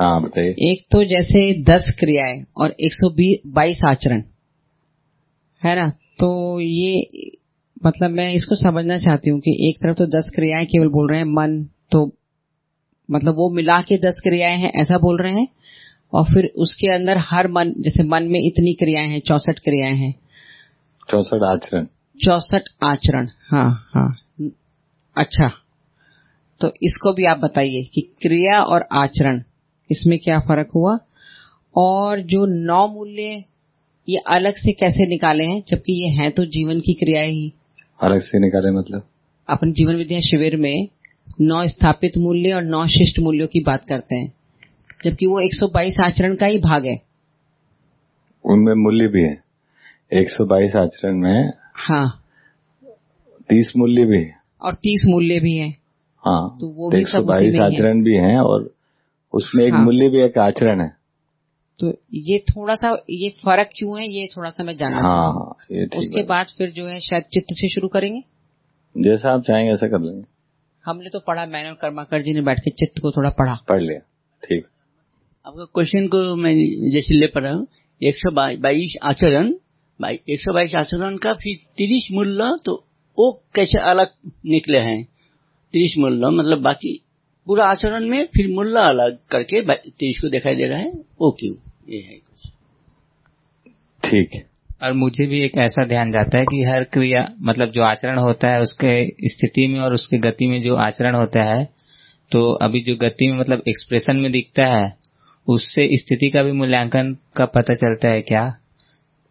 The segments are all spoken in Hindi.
हाँ बताइए। एक तो जैसे दस क्रियाएँ और एक सौ बाईस आचरण। है ना? तो ये मतलब मैं इसको समझना चाहती हूँ कि एक तरफ़ तो दस क्रियाएँ केवल बोल रहे हैं मन तो मतलब वो मिला के दस क्रियाएँ हैं ऐसा बोल रहे हैं। और फिर उसके अंदर हर मन जैसे मन में इतनी क्रियाएँ हैं चौसठ क्रियाएँ हैं। चौसठ आचरण। चौसठ आचरण हाँ हाँ। अच्छा तो इसको भी आप बताइए कि क्रिया और आचरण इसमें क्या फ़र्क हुआ? और जो नौ मूल्य ये अलग से कैसे निकाले हैं जबकि ये हैं तो जीवन की क्रियाएँ ही। अलग से निकाले मतलब? अपन जीवन विद्या शिविर में नौ स्थापित मूल्य और नौ शिष्ट मूल्यों की बात करते हैं जबकि वो 122 आचरण का ही भाग है। उनमें मूल्य भी है। 122 आचरण में हाँ। तीस मूल्य भी है। और तीस मूल्य भी है। हाँ तो वो भी एक सब सौ बाईस। आचरण भी हैं और उसमें एक हाँ। मूल्य भी एक आचरण है। तो ये थोड़ा सा ये फ़र्क क्यों है ये थोड़ा सा मैं जानना हाँ। हाँ ये उसके बाद फिर जो है शायद चित्त से शुरू करेंगे? जैसा आप चाहेंगे ऐसा कर लेंगे। हमने तो पढ़ा मैंने और कर्माकर जी ने बैठ के चित्त को थोड़ा पढ़ा। पढ़ लिया ठीक। आपका क्वेश्चन को मैं जैसे ले पढ़ा हूँ एक सौ बाईस आचरण एक सौ बाईस आचरण का फिर तीस मूल्य तो वो कैसे अलग निकले हैं? तीस मूल्य मतलब बाकी पूरा आचरण में फिर मूल्य अलग करके तीस को दिखाई दे रहा है वो क्यों? ये है कुछ। ठीक। है और मुझे भी एक ऐसा ध्यान जाता है कि हर क्रिया मतलब जो आचरण होता है उसके स्थिति में और उसके गति में जो आचरण होता है तो अभी जो गति में मतलब एक्सप्रेशन में दिखता है उससे स्थिति का भी मूल्यांकन का पता चलता है क्या?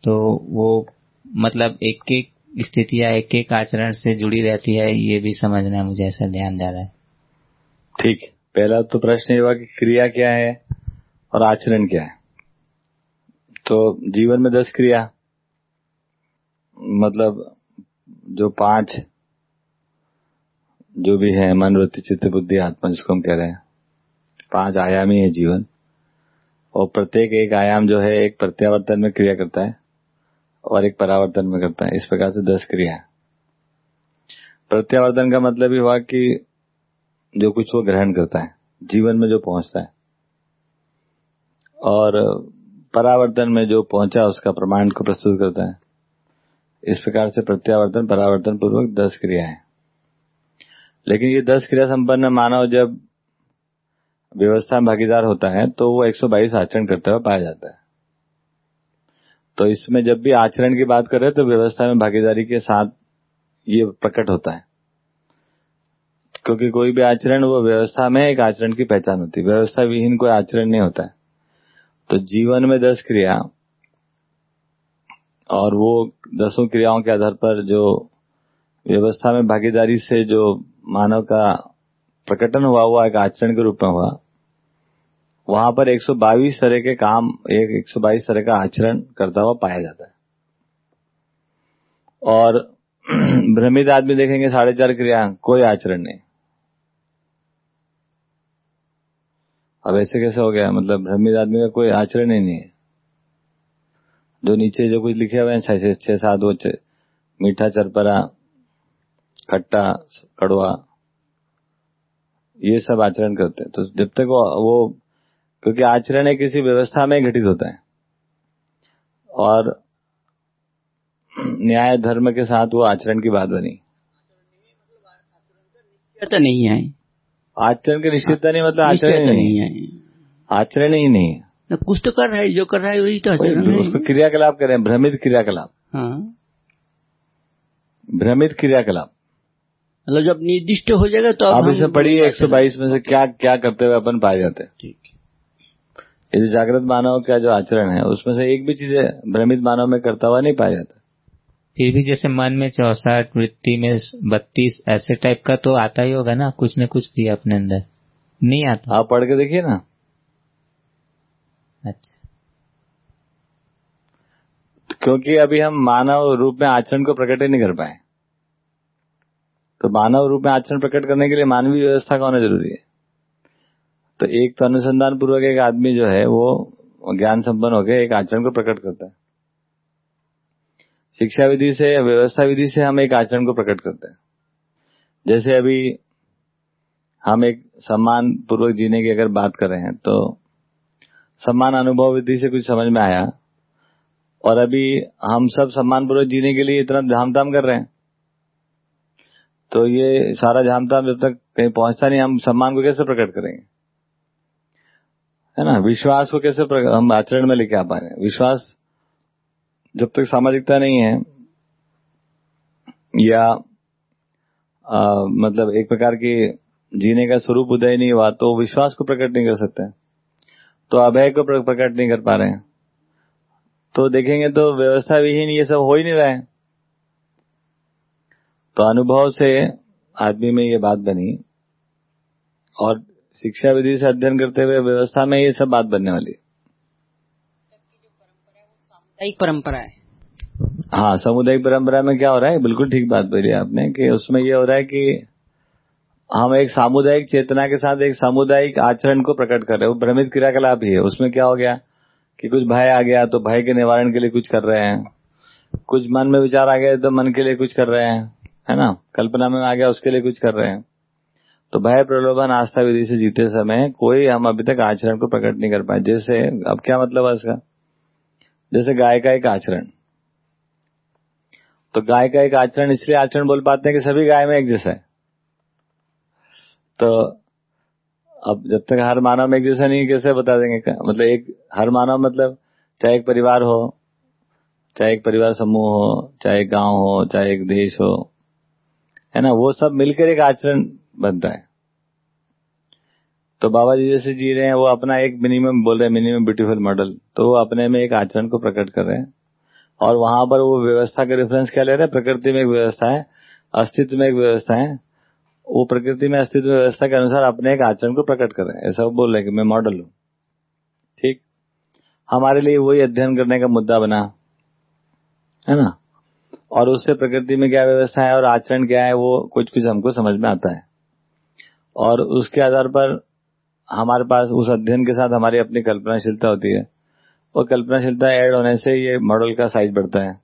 तो वो मतलब एक एक स्थिति या एक एक आचरण से जुड़ी रहती है ये भी समझना मुझे ऐसा ध्यान जा रहा है। ठीक। है पहला तो प्रश्न ये हुआ कि क्रिया क्या है और आचरण क्या है? तो जीवन में दस क्रिया। मतलब जो पाँच, जो भी है, मन, वृत्ति, चित्त, बुद्धि, आत्मा, जिसको हम कह रहे हैं, पाँच आयामी है जीवन। और प्रत्येक एक आयाम जो है, एक प्रत्यावर्तन में क्रिया करता है और एक परावर्तन में करता है। इस प्रकार से दस क्रिया है। प्रत्यावर्तन का मतलब ही हुआ कि जो कुछ वो ग्रहण करता है, जीवन में जो पहुँचता है। और परावर्तन में जो पहुँचा, उसका प्रमाण को प्रस्तुत करता है। इस प्रकार से प्रत्यावर्तन परावर्तन पूर्वक दस क्रिया है। लेकिन ये दस क्रिया संपन्न मानव जब व्यवस्था में भागीदार होता है तो वो 122 आचरण करते हुए पाया जाता है। तो इसमें जब भी आचरण की बात करें तो व्यवस्था में भागीदारी के साथ ये प्रकट होता है। क्योंकि कोई भी आचरण, वो व्यवस्था में एक आचरण की पहचान होती है। व्यवस्था विहीन कोई आचरण नहीं होता है। तो जीवन में दस क्रिया और वो दसों क्रियाओं के आधार पर जो व्यवस्था में भागीदारी से जो मानव का प्रकटन हुआ हुआ एक आचरण के रूप में हुआ। वहाँ पर 122 तरह के काम, एक 122 तरह का आचरण करता हुआ पाया जाता है। और भ्रमित आदमी देखेंगे, साढ़े चार क्रिया, कोई आचरण नहीं। अब ऐसे कैसे हो गया? मतलब भ्रमित आदमी का कोई आचरण ही नहीं है। जो नीचे जो कुछ लिखे हुए हैं छह सात वो मीठा चरपरा खट्टा कड़वा ये सब आचरण करते हैं। तो जब तक वो, वो क्योंकि आचरण है किसी व्यवस्था में घटित होता है। और न्याय धर्म के साथ वो आचरण की बात बनी। नहीं है। आचरण की निश्चितता नहीं मतलब आचरण ही नहीं है। आचरण ही नहीं है। कुछ तो कर रहा है जो कर रहा है वही तो आचरण है। उसको क्रियाकलाप करें भ्रमित क्रियाकलाप। हाँ। भ्रमित क्रियाकलाप। मतलब जब निर्दिष्ट हो जाएगा तो आप इसे पढ़िए एक सौ बाईस में से क्या क्या करते हुए अपन पाए जाते हैं। ठीक। यदि जागृत मानव का जो आचरण है उसमें से एक भी चीज़ें भ्रमित मानव में करता हुआ नहीं पाया जाता। फिर भी जैसे मन में चौसठ वृत्ति में बत्तीस ऐसे टाइप का तो आता ही होगा ना कुछ न कुछ भी अपने अंदर। नहीं आता? आप पढ़ के देखिए ना। अच्छा। क्योंकि अभी हम मानव रूप में आचरण को प्रकट ही नहीं कर पाए। तो मानव रूप में आचरण प्रकट करने के लिए मानवीय व्यवस्था का होना ज़रूरी है? तो एक तो अनुसंधान पूर्वक एक आदमी जो है वो ज्ञान संपन्न होकर एक आचरण को प्रकट करता है। शिक्षा विधि से व्यवस्था विधि से हम एक आचरण को प्रकट करते हैं। जैसे अभी हम एक सम्मान पूर्वक जीने की अगर बात कर रहे हैं तो सम्मान अनुभव विधि से कुछ समझ में आया। और अभी हम सब सम्मान पूर्वक जीने के लिए इतना झामताम कर रहे हैं। तो ये सारा झामताम जब तक कहीं पहुँचता नहीं, हम सम्मान को कैसे प्रकट करेंगे? है ना? विश्वास को कैसे हम आचरण में लेके आ पा रहे विश्वास जब तक सामाजिकता नहीं है या आ, मतलब एक प्रकार की जीने का स्वरूप उदय नहीं हुआ तो विश्वास को प्रकट नहीं कर सकते। तो अभय को प्रकट नहीं कर पा रहे हैं। तो देखेंगे तो व्यवस्था विहीन ये सब हो ही नहीं रहा है। तो अनुभव से आदमी में ये बात बनी और शिक्षा विधि से अध्ययन करते हुए व्यवस्था में ये सब बात बनने वाली सामुदायिक परंपरा है। हाँ सामुदायिक परंपरा में क्या हो रहा है? बिल्कुल ठीक बात बोली आपने कि उसमें ये हो रहा है कि हम एक सामुदायिक चेतना के साथ एक सामुदायिक आचरण को प्रकट कर रहे हैं। भ्रमित क्रियाकलाप ही है। उसमें क्या हो गया कि कुछ भय आ गया तो भय के निवारण के लिए कुछ कर रहे हैं। कुछ मन में विचार आ गया तो मन के लिए कुछ कर रहे हैं। है ना? कल्पना में आ गया उसके लिए कुछ कर रहे हैं। तो भय प्रलोभन आस्था विधि से जीते समय कोई हम अभी तक आचरण को प्रकट नहीं कर पाए। जैसे, अब क्या मतलब है इसका? जैसे गाय का एक आचरण। तो गाय का एक आचरण, इसलिए आचरण बोल पाते हैं कि सभी गाय में एक जैसा है। तो अब जब तक हर मानव में एक जैसा नहीं कैसे बता देंगे मतलब एक, हर मानव मतलब चाहे एक परिवार हो, चाहे एक परिवार समूह हो, चाहे एक गाँव हो, चाहे एक देश हो, है ना? वो सब मिलकर एक आचरण बनता है। तो बाबा जी जैसे जी रहे हैं, वो अपना एक मिनिमम बोल रहे हैं मिनिमम ब्यूटीफुल मॉडल तो वो अपने में एक आचरण को प्रकट कर रहे हैं। और वहाँ पर वो व्यवस्था का रेफरेंस क्या ले रहे हैं? प्रकृति में एक व्यवस्था है, अस्तित्व में एक व्यवस्था है। वो प्रकृति में अस्तित्व व्यवस्था के अनुसार अपने एक आचरण को प्रकट कर रहे हैं। ऐसा वो बोल रहे हैं कि मैं मॉडल हूँ। ठीक? हमारे लिए वही अध्ययन करने का मुद्दा बना। है ना? और उससे प्रकृति में क्या व्यवस्था है और आचरण क्या है, वो कुछ कुछ हमको समझ में आता है। और उसके आधार पर हमारे पास उस अध्ययन के साथ हमारी अपनी कल्पनाशीलता होती है। और कल्पनाशीलता ऐड होने से ये मॉडल का साइज़ बढ़ता है।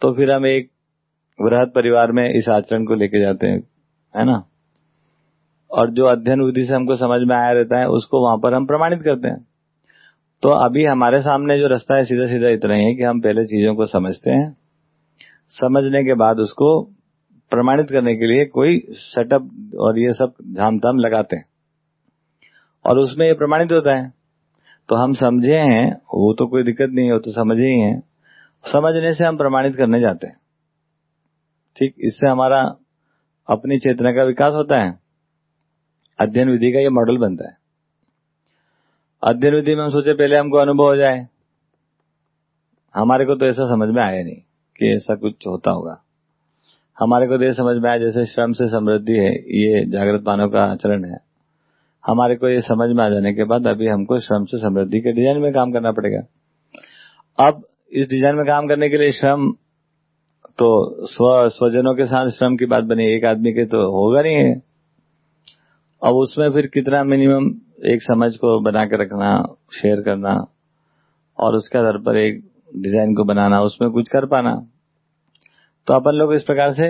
तो फिर हम एक वृहद परिवार में इस आचरण को लेके जाते हैं, है ना? और जो अध्ययन विधि से हमको समझ में आया रहता है, उसको वहाँ पर हम प्रमाणित करते हैं। तो अभी हमारे सामने जो रास्ता है सीधा सीधा इतना ही है कि हम पहले चीज़ों को समझते हैं। समझने के बाद उसको प्रमाणित करने के लिए कोई सेटअप और ये सब झाम लगाते हैं। और उसमें ये प्रमाणित होता है। तो हम समझे हैं, वो तो कोई दिक्कत नहीं हो तो समझे ही हैं। समझने से हम प्रमाणित करने जाते हैं। ठीक, इससे हमारा अपनी चेतना का विकास होता है। अध्ययन विधि का ये मॉडल बनता है। अध्ययन विधि में हम सोचे पहले हमको अनुभव हो जाए। हमारे को तो ऐसा समझ में आया नहीं कि ऐसा कुछ होता होगा। हमारे को तो ये समझ में आया जैसे श्रम से समृद्धि है, ये जागृत मानव का आचरण है। हमारे को ये समझ में आ जाने के बाद अभी हमको श्रम से समृद्धि के डिज़ाइन में काम करना पड़ेगा। अब इस डिज़ाइन में काम करने के लिए श्रम तो स्व, स्वजनों के साथ श्रम की बात बनी, एक आदमी के तो होगा नहीं है। अब उसमें फिर कितना मिनिमम एक समझ को बना के रखना शेयर करना, और उसके आधार पर एक डिज़ाइन को बनाना, उसमें कुछ कर पाना। तो अपन लोग इस प्रकार से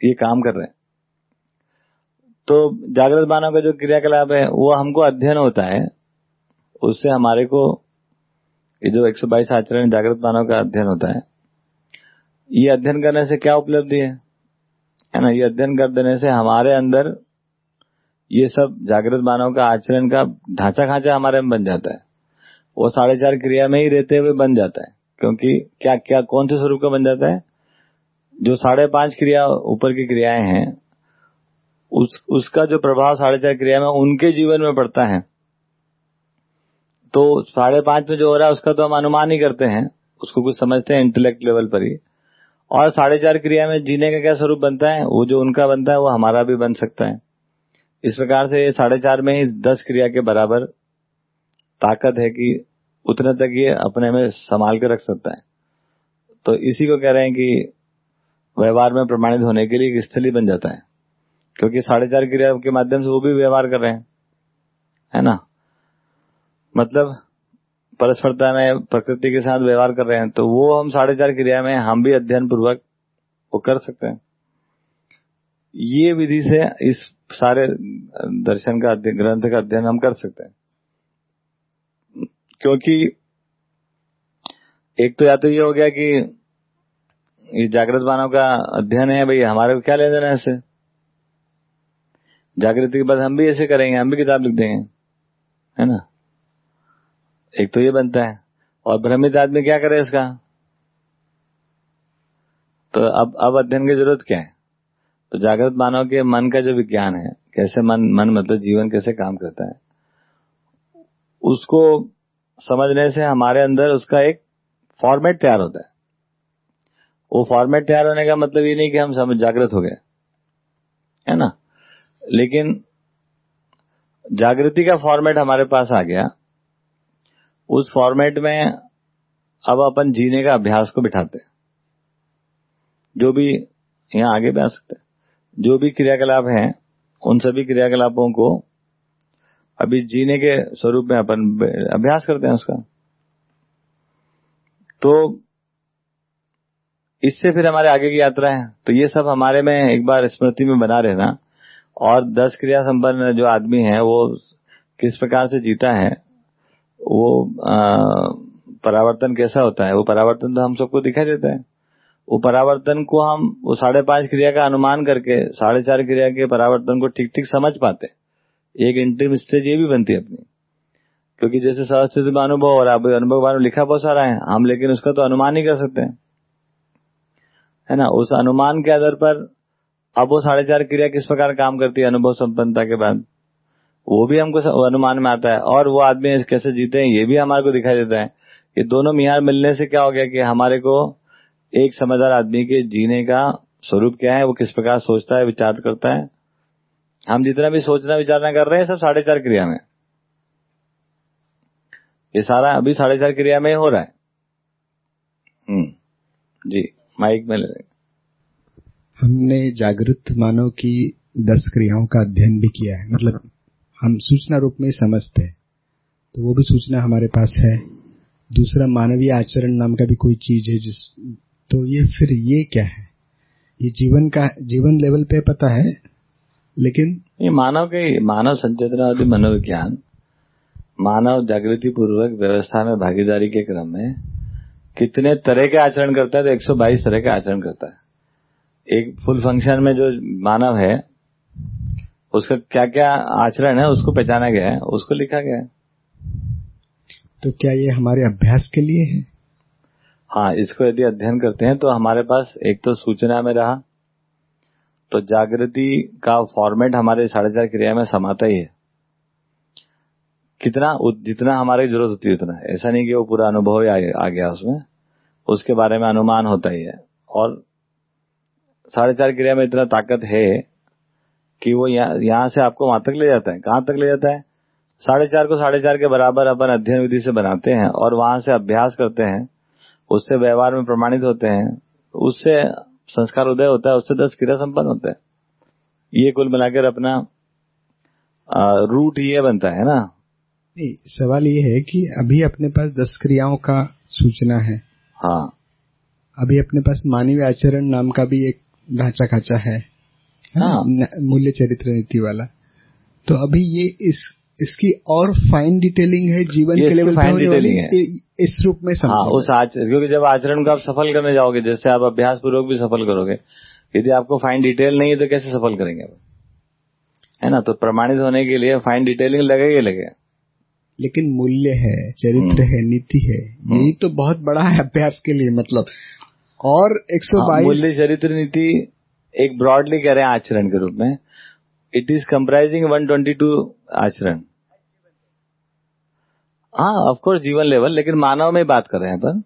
ये काम कर रहे हैं। तो जागृत मानव का जो क्रियाकलाप है, वो हमको अध्ययन होता है। उससे हमारे को ये जो 122 आचरण जागृत मानव का अध्ययन होता है। ये अध्ययन करने से क्या उपलब्धि है? है ना, ये अध्ययन कर देने से हमारे अंदर ये सब जागृत मानव का आचरण का ढांचा खांचा हमारे में बन जाता है। वो साढ़े चार क्रिया में ही रहते हुए बन जाता है, क्योंकि क्या क्या कौन से स्वरूप का बन जाता है? जो साढ़े पाँच क्रिया ऊपर की क्रियाएँ हैं उस, उसका जो प्रभाव साढ़े चार क्रिया में उनके जीवन में पड़ता है। तो साढ़े पाँच में जो हो रहा है, उसका तो हम अनुमान ही करते हैं। उसको कुछ समझते हैं इंटेलेक्ट लेवल पर ही। और साढ़े चार क्रिया में जीने का क्या स्वरूप बनता है? वो जो उनका बनता है, वो हमारा भी बन सकता है। इस प्रकार से साढ़े चार में ही दस क्रिया के बराबर ताकत है कि उतने तक ये अपने में संभाल के रख सकता है। तो इसी को कह रहे हैं कि व्यवहार में प्रमाणित होने के लिए एक स्थली बन जाता है। क्योंकि साढ़े चार क्रिया के माध्यम से वो भी व्यवहार कर रहे हैं। है ना? मतलब परस्परता में, प्रकृति के साथ व्यवहार कर रहे हैं तो वो हम साढ़े चार क्रिया में, हम भी अध्ययन पूर्वक वो कर सकते हैं। ये विधि से इस सारे दर्शन का ग्रंथ का अध्ययन हम कर सकते हैं। क्योंकि एक तो या तो ये हो गया कि ये जागृत मानव का अध्ययन है, भाई, हमारे को क्या ले देना है इससे? जागृति के बाद हम भी ऐसे करेंगे, हम भी किताब लिख देंगे। है ना? एक तो ये बनता है। और भ्रमित आदमी क्या करे इसका? तो अब अब अध्ययन की ज़रूरत क्या है? तो जागृत मानव के मन का जो विज्ञान है, कैसे मन मन मतलब जीवन कैसे काम करता है, उसको समझने से हमारे अंदर उसका एक फॉर्मेट तैयार होता है। वो फॉर्मेट तैयार होने का मतलब ये नहीं कि हम समझ जागृत हो गए। है ना? लेकिन जागृति का फॉर्मेट हमारे पास आ गया। उस फॉर्मेट में अब अपन जीने का अभ्यास को बिठाते जो भी यहाँ आगे भी आ सकते जो भी क्रियाकलाप हैं, उन सभी क्रियाकलापों को अभी जीने के स्वरूप में अपन अभ्यास करते हैं उसका। तो इससे फिर हमारे आगे की यात्रा है। तो ये सब हमारे में एक बार स्मृति में बना रहना। और दस क्रिया संपन्न जो आदमी है, वो किस प्रकार से जीता है, वो परावर्तन कैसा होता है? वो परावर्तन तो हम सबको दिखाई देता है। वो परावर्तन को हम, वो साढ़े पाँच क्रिया का अनुमान करके, साढ़े चार क्रिया के परावर्तन को ठीक ठीक समझ पाते एक इंटरम स्टेज ये भी बनती है अपनी। क्योंकि जैसे सहस्थित में अनुभव और अब अनुभव बारे में लिखा बहुत सारा है, हम लेकिन उसका तो अनुमान ही कर सकते हैं। है ना? उस अनुमान के आधार पर अब वो साढ़े चार क्रिया किस प्रकार काम करती है? अनुभव संपन्नता के बाद। वो भी हमको अनुमान में आता है। और वो आदमी कैसे जीते हैं, ये भी हमारे को दिखाई देता है। ये दोनों मियार मिलने से क्या हो गया कि हमारे को एक समझदार आदमी के जीने का स्वरूप क्या है? वो किस प्रकार सोचता है, विचार करता है। हम जितना भी सोचना, विचारना कर रहे हैं, सब साढ़े चार क्रिया में। ये सारा अभी साढ़े चार क्रिया में हो रहा है। हम्म। जी, माइक में ले। हमने जागृत मानव की दस क्रियाओं का अध्ययन भी किया है। मतलब हम सूचना रूप में समझते हैं तो वो भी सूचना हमारे पास है। दूसरा, मानवीय आचरण नाम का भी कोई चीज़ है जिस तो ये फिर ये क्या है? ये जीवन का, जीवन लेवल पे पता है, लेकिन ये मानव के, मानव संचेतनावादी मनोविज्ञान, मानव जागृति पूर्वक व्यवस्था में भागीदारी के क्रम में कितने तरह के आचरण करता है तो 122 तरह के आचरण करता है। एक फुल फ़ंक्शन में जो मानव है उसका क्या क्या आचरण है उसको पहचाना गया है उसको लिखा गया है। तो क्या ये हमारे अभ्यास के लिए है? हाँ इसको यदि अध्ययन करते हैं तो हमारे पास एक तो सूचना में रहा तो जागृति का फॉर्मेट हमारे साढ़े चार क्रिया में समाता ही है। कितना जितना हमारी ज़रूरत होती है उतना। ऐसा नहीं कि वो पूरा अनुभव ही आ गया उसमें उसके बारे में अनुमान होता ही है। और साढ़े चार क्रिया में इतना ताकत है कि वो यहाँ से आपको वहाँ तक ले जाता है। कहाँ तक ले जाता है? साढ़े चार को साढ़े चार के बराबर अपन अध्ययन विधि से बनाते हैं और वहाँ से अभ्यास करते हैं। उससे व्यवहार में प्रमाणित होते हैं। उससे संस्कार उदय होता है उससे दस क्रिया संपन्न होता है। ये कुल मिलाकर अपना रूट ये बनता है ना? नहीं सवाल ये है कि अभी अपने पास दस क्रियाओं का सूचना है। हाँ। अभी अपने पास मानवीय आचरण नाम का भी एक ढांचा खाचा है हाँ। मूल्य चरित्र नीति वाला। तो अभी ये इस इसकी और फाइन डिटेलिंग है जीवन के लेवल फाइन डिटेलिंग है। इस रूप में हाँ उस आचरण क्योंकि जब आचरण को आप सफल करने जाओगे जैसे आप अभ्यास पूर्वक भी सफल करोगे यदि आपको फाइन डिटेल नहीं है तो कैसे सफल करेंगे है ना? तो प्रमाणित होने के लिए फाइन डिटेलिंग लगेगी लगे। लेकिन मूल्य है चरित्र है नीति है यही तो बहुत बड़ा है अभ्यास के लिए मतलब। और एक सौ बाईस मूल्य चरित्र नीति एक ब्रॉडली कह रहे हैं आचरण के रूप में। इट इज़ कंप्राइजिंग 122 आचरण। हाँ ऑफकोर्स जीवन लेवल लेकिन मानव में बात कर रहे हैं अपन।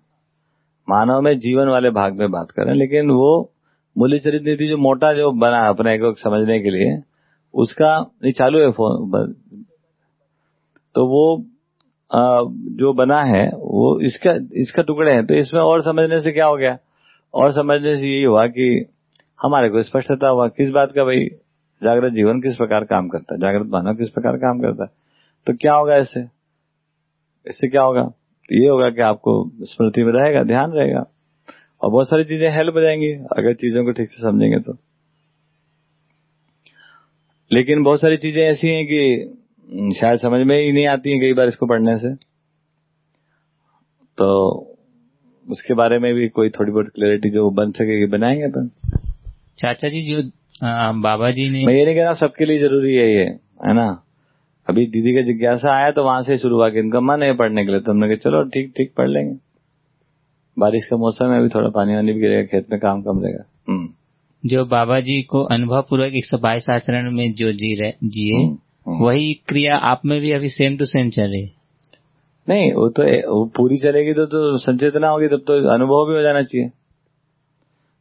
मानव में जीवन वाले भाग में बात कर रहे हैं। लेकिन वो मूल्य चरित्र नीति जो मोटा जो बना अपने को समझने के लिए उसका नहीं चालू है फ़ोन तो वो आ, जो बना है वो इसका इसका टुकड़े हैं। तो इसमें और समझने से क्या हो गया? और समझने से यही हुआ कि हमारे को स्पष्टता हुआ किस बात का भाई जागृत जीवन किस प्रकार काम करता है, जागृत मानव किस प्रकार काम करता है। तो क्या होगा इससे? इससे क्या होगा? तो ये होगा कि आपको स्मृति में रहेगा, ध्यान रहेगा और बहुत सारी चीज़ें हेल्प हो जाएँगी अगर चीज़ों को ठीक से समझेंगे तो। लेकिन बहुत सारी चीज़ें ऐसी हैं कि शायद समझ में ही नहीं आती हैं कई बार इसको पढ़ने से। तो उसके बारे में भी कोई थोड़ी बहुत क्लैरिटी जो बन सकेगी बनाएँगे अपन? चाचा जी जो आ, बाबा जी ने मैं ये नहीं कह रहा सबके लिए ज़रूरी है ये है ना? अभी दीदी का जिज्ञासा आया तो वहाँ से शुरू हुआ कि इनका मन है पढ़ने के लिए तो हमने कहा चलो ठीक ठीक पढ़ लेंगे। बारिश का मौसम है अभी थोड़ा पानी वानी भी गिरेगा खेत में काम कम रहेगा। हम्म, जो बाबा जी को अनुभव पूर्वक एक सौ बाईस आचरण में जो जी रहे जिए हम्म, हम्म। वही क्रिया आप में भी अभी सेम टू सेम चल रही है। नहीं वो तो वो पूरी चलेगी तो तो संचेतना होगी तब तो अनुभव भी हो जाना चाहिए।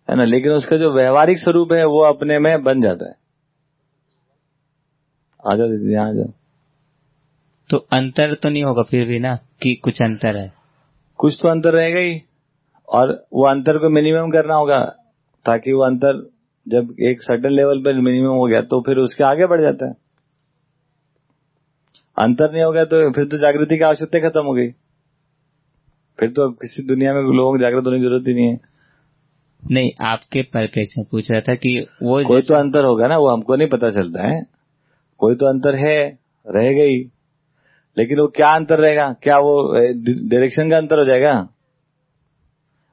है ना? लेकिन उसका जो व्यवहारिक स्वरूप है वो अपने में बन जाता है। आ जाओ दीदी यहाँ आ जाओ। तो अंतर तो नहीं होगा फिर भी ना कि कुछ अंतर है? कुछ तो अंतर रहेगा ही और वो अंतर को मिनिमम करना होगा ताकि वो अंतर जब एक सर्टन लेवल पर मिनिमम हो गया तो फिर उसके आगे बढ़ जाता है। अंतर नहीं होगा तो फिर तो जागृति की आवश्यकता खत्म हो गई। फिर तो अब किसी दुनिया में लोगों को जागृत होने की ज़रूरत ही नहीं है। नहीं आपके परिप्रेक्ष्य में पूछ रहा था कि वो कोई तो अंतर होगा ना वो हमको नहीं पता चलता है। कोई तो अंतर है रहेगा ही लेकिन वो क्या अंतर रहेगा? क्या वो डायरेक्शन का अंतर हो जाएगा?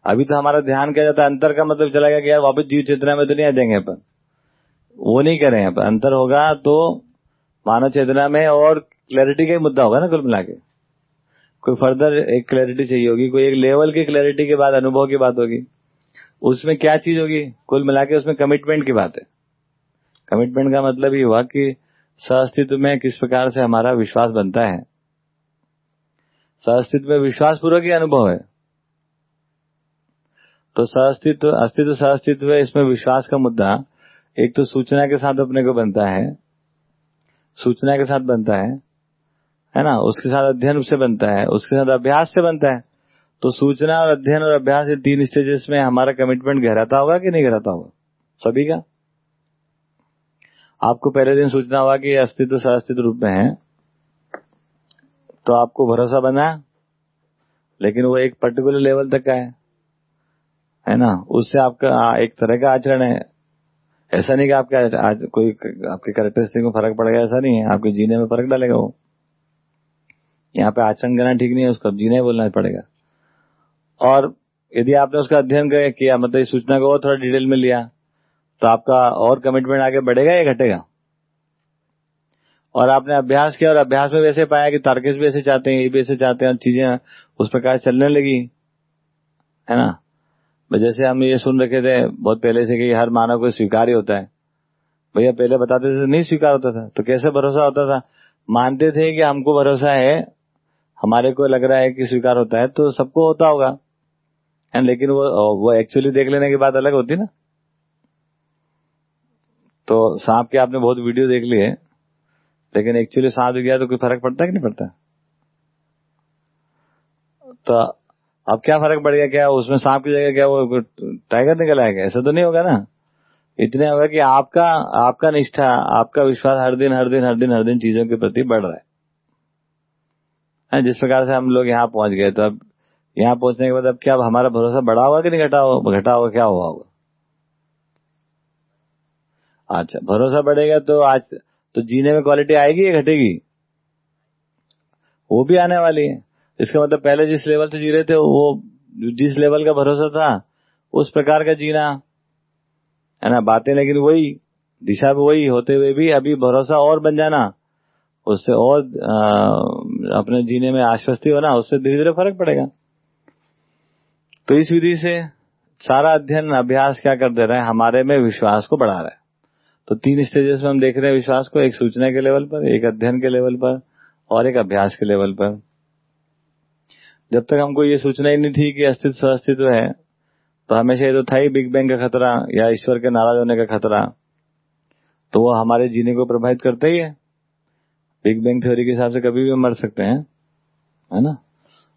अभी तो हमारा ध्यान क्या जाता है अंतर का मतलब चला गया कि यार वापस जीव चेतना में तो नहीं आ जाएँगे अपन। वो नहीं करें अपन अंतर होगा तो मानव चेतना में और क्लैरिटी का ही मुद्दा होगा ना कुल मिला के कोई फर्दर एक क्लैरिटी चाहिए होगी, कोई एक लेवल की क्लैरिटी के बाद, अनुभव की बात होगी। उसमें क्या चीज़ होगी? कुल मिला के उसमें कमिटमेंट की बात है। कमिटमेंट का मतलब ये हुआ कि सहअस्तित्व में किस प्रकार से हमारा विश्वास बनता है। सहअस्तित्व में विश्वास पूर्वक ही अनुभव है। तो सहअस्तित्व, अस्तित्व सहअस्तित्व इसमें विश्वास का मुद्दा। एक तो सूचना के साथ अपने को बनता है। सूचना के साथ बनता है। है ना? उसके साथ अध्ययन से बनता है, उसके साथ अभ्यास से बनता है। तो सूचना और अध्ययन और अभ्यास ये तीन स्टेजेस में हमारा कमिटमेंट गहराता होगा कि नहीं गहराता होगा? सभी का? आपको पहले दिन सूचना होगा कि अस्तित्व सहअस्तित्व रूप में है तो आपको भरोसा बना, लेकिन वो एक पर्टिकुलर लेवल तक का है। है ना? उससे आपका एक तरह का आचरण है। ऐसा नहीं कि आपके आज कोई आपके करेक्टरिस्टिक में फ़र्क पड़ेगा ऐसा नहीं है। आपके जीने में फ़र्क डालेगा वो। यहाँ पे आचरण करना ठीक नहीं है, उसको अब जीने बोलना पड़ेगा। और यदि आपने उसका अध्ययन किया मतलब सूचना को और थोड़ा डिटेल में लिया तो आपका और कमिटमेंट आगे बढ़ेगा या घटेगा? और आपने अभ्यास किया और अभ्यास में वैसे पाया कि तार्किक भी ऐसे चाहते हैं, ये भी ऐसे चाहते हैं, और चीज़ें उस प्रकार चलने लगी। है ना? जैसे हम ये सुन रखे थे बहुत पहले से कि हर मानव को स्वीकार ही होता है। भैया पहले बताते थे नहीं स्वीकार होता था तो कैसे भरोसा होता था? मानते थे कि हमको भरोसा है हमारे को लग रहा है कि स्वीकार होता है तो सबको होता होगा। है लेकिन वो वो एक्चुअली देख लेने की बात अलग होती ना। तो सांप के आपने बहुत वीडियो देख लिए लेकिन एक्चुअली सांप गया तो कोई फ़र्क पड़ता है कि नहीं पड़ता? तो अब क्या फ़र्क पड़ गया क्या उसमें सांप की जगह क्या वो टाइगर निकल आएगा ऐसा तो नहीं होगा ना? इतने होगा कि आपका आपका निष्ठा आपका विश्वास हर दिन हर दिन हर दिन हर दिन चीज़ों के प्रति बढ़ रहा हैं, जिस प्रकार से हम लोग यहाँ पहुँच गए तो अब यहाँ पहुँचने के बाद अब क्या हमारा भरोसा बढ़ा हुआ कि नहीं, घटा हुआ घटा हुआ, क्या हुआ होगा? अच्छा भरोसा बढ़ेगा तो आज तो जीने में क्वालिटी आएगी या घटेगी? वो भी आने वाली है। इसका मतलब पहले जिस लेवल से जी रहे थे, वो जिस लेवल का भरोसा था, उस प्रकार का जीना। है ना, बातें लेकिन वही, दिशा भी वही, होते हुए भी अभी भरोसा और बन जाना। उससे और आ, अपने जीने में आश्वस्ति होना उससे धीरे धीरे फ़र्क पड़ेगा। तो इस विधि से सारा अध्ययन अभ्यास क्या कर दे रहे है? हमारे में विश्वास को बढ़ा रहा है। तो तीन स्टेजेस में हम देख रहे हैं विश्वास को एक सूचना के लेवल पर एक अध्ययन के लेवल पर और एक अभ्यास के लेवल पर। जब तक हमको ये सूचना ही नहीं थी कि अस्तित्व अस्तित्व है तो हमेशा ये तो था ही बिग बैंग का खतरा या ईश्वर के नाराज़ होने का खतरा। तो वो हमारे जीने को प्रभावित करता ही है। बिग बैंग थ्योरी के हिसाब से कभी भी मर सकते हैं, है ना?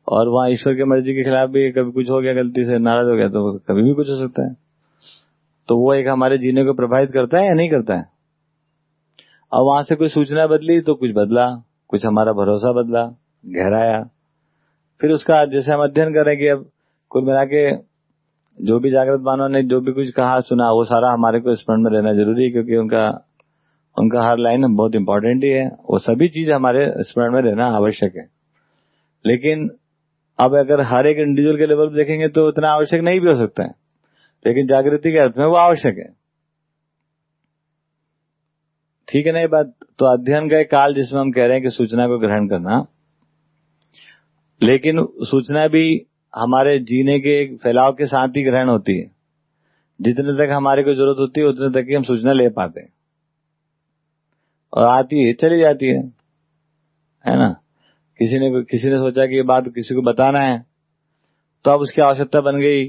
और वहाँ ईश्वर की मर्ज़ी के खिलाफ भी कभी कुछ हो गया गलती से, नाराज़ हो गया तो कभी भी कुछ हो सकता है। तो वो एक हमारे जीने को प्रभावित करता है या नहीं करता है? और वहाँ से कोई सूचना बदली तो कुछ बदला, कुछ हमारा भरोसा बदला, गहराया। फिर उसका जैसे हम अध्ययन करें कि अब कुल मिला के जो भी जागृत मानव ने जो भी कुछ कहा, सुना, वो सारा हमारे को स्मरण में रहना ज़रूरी है, क्योंकि उनका उनका हर लाइन बहुत इंपॉर्टेंट ही है। वो सभी चीज़ हमारे स्मरण में रहना आवश्यक है। लेकिन अब अगर हर एक इंडिविजुअल के लेवल पर देखेंगे तो इतना आवश्यक नहीं भी हो सकता है। लेकिन जागृति के अर्थ में वो आवश्यक है। ठीक है ना ये बात? तो अध्ययन का एक काल जिसमें हम कह रहे हैं कि सूचना को ग्रहण करना। लेकिन सूचना भी हमारे जीने के एक फैलाव के साथ ही ग्रहण होती है। जितने तक हमारे को ज़रूरत होती है, उतने तक ही हम सूचना ले पाते हैं। और आती है, चली जाती है। है ना? किसी ने किसी ने सोचा कि ये बात किसी को बताना है तो अब उसकी आवश्यकता बन गई।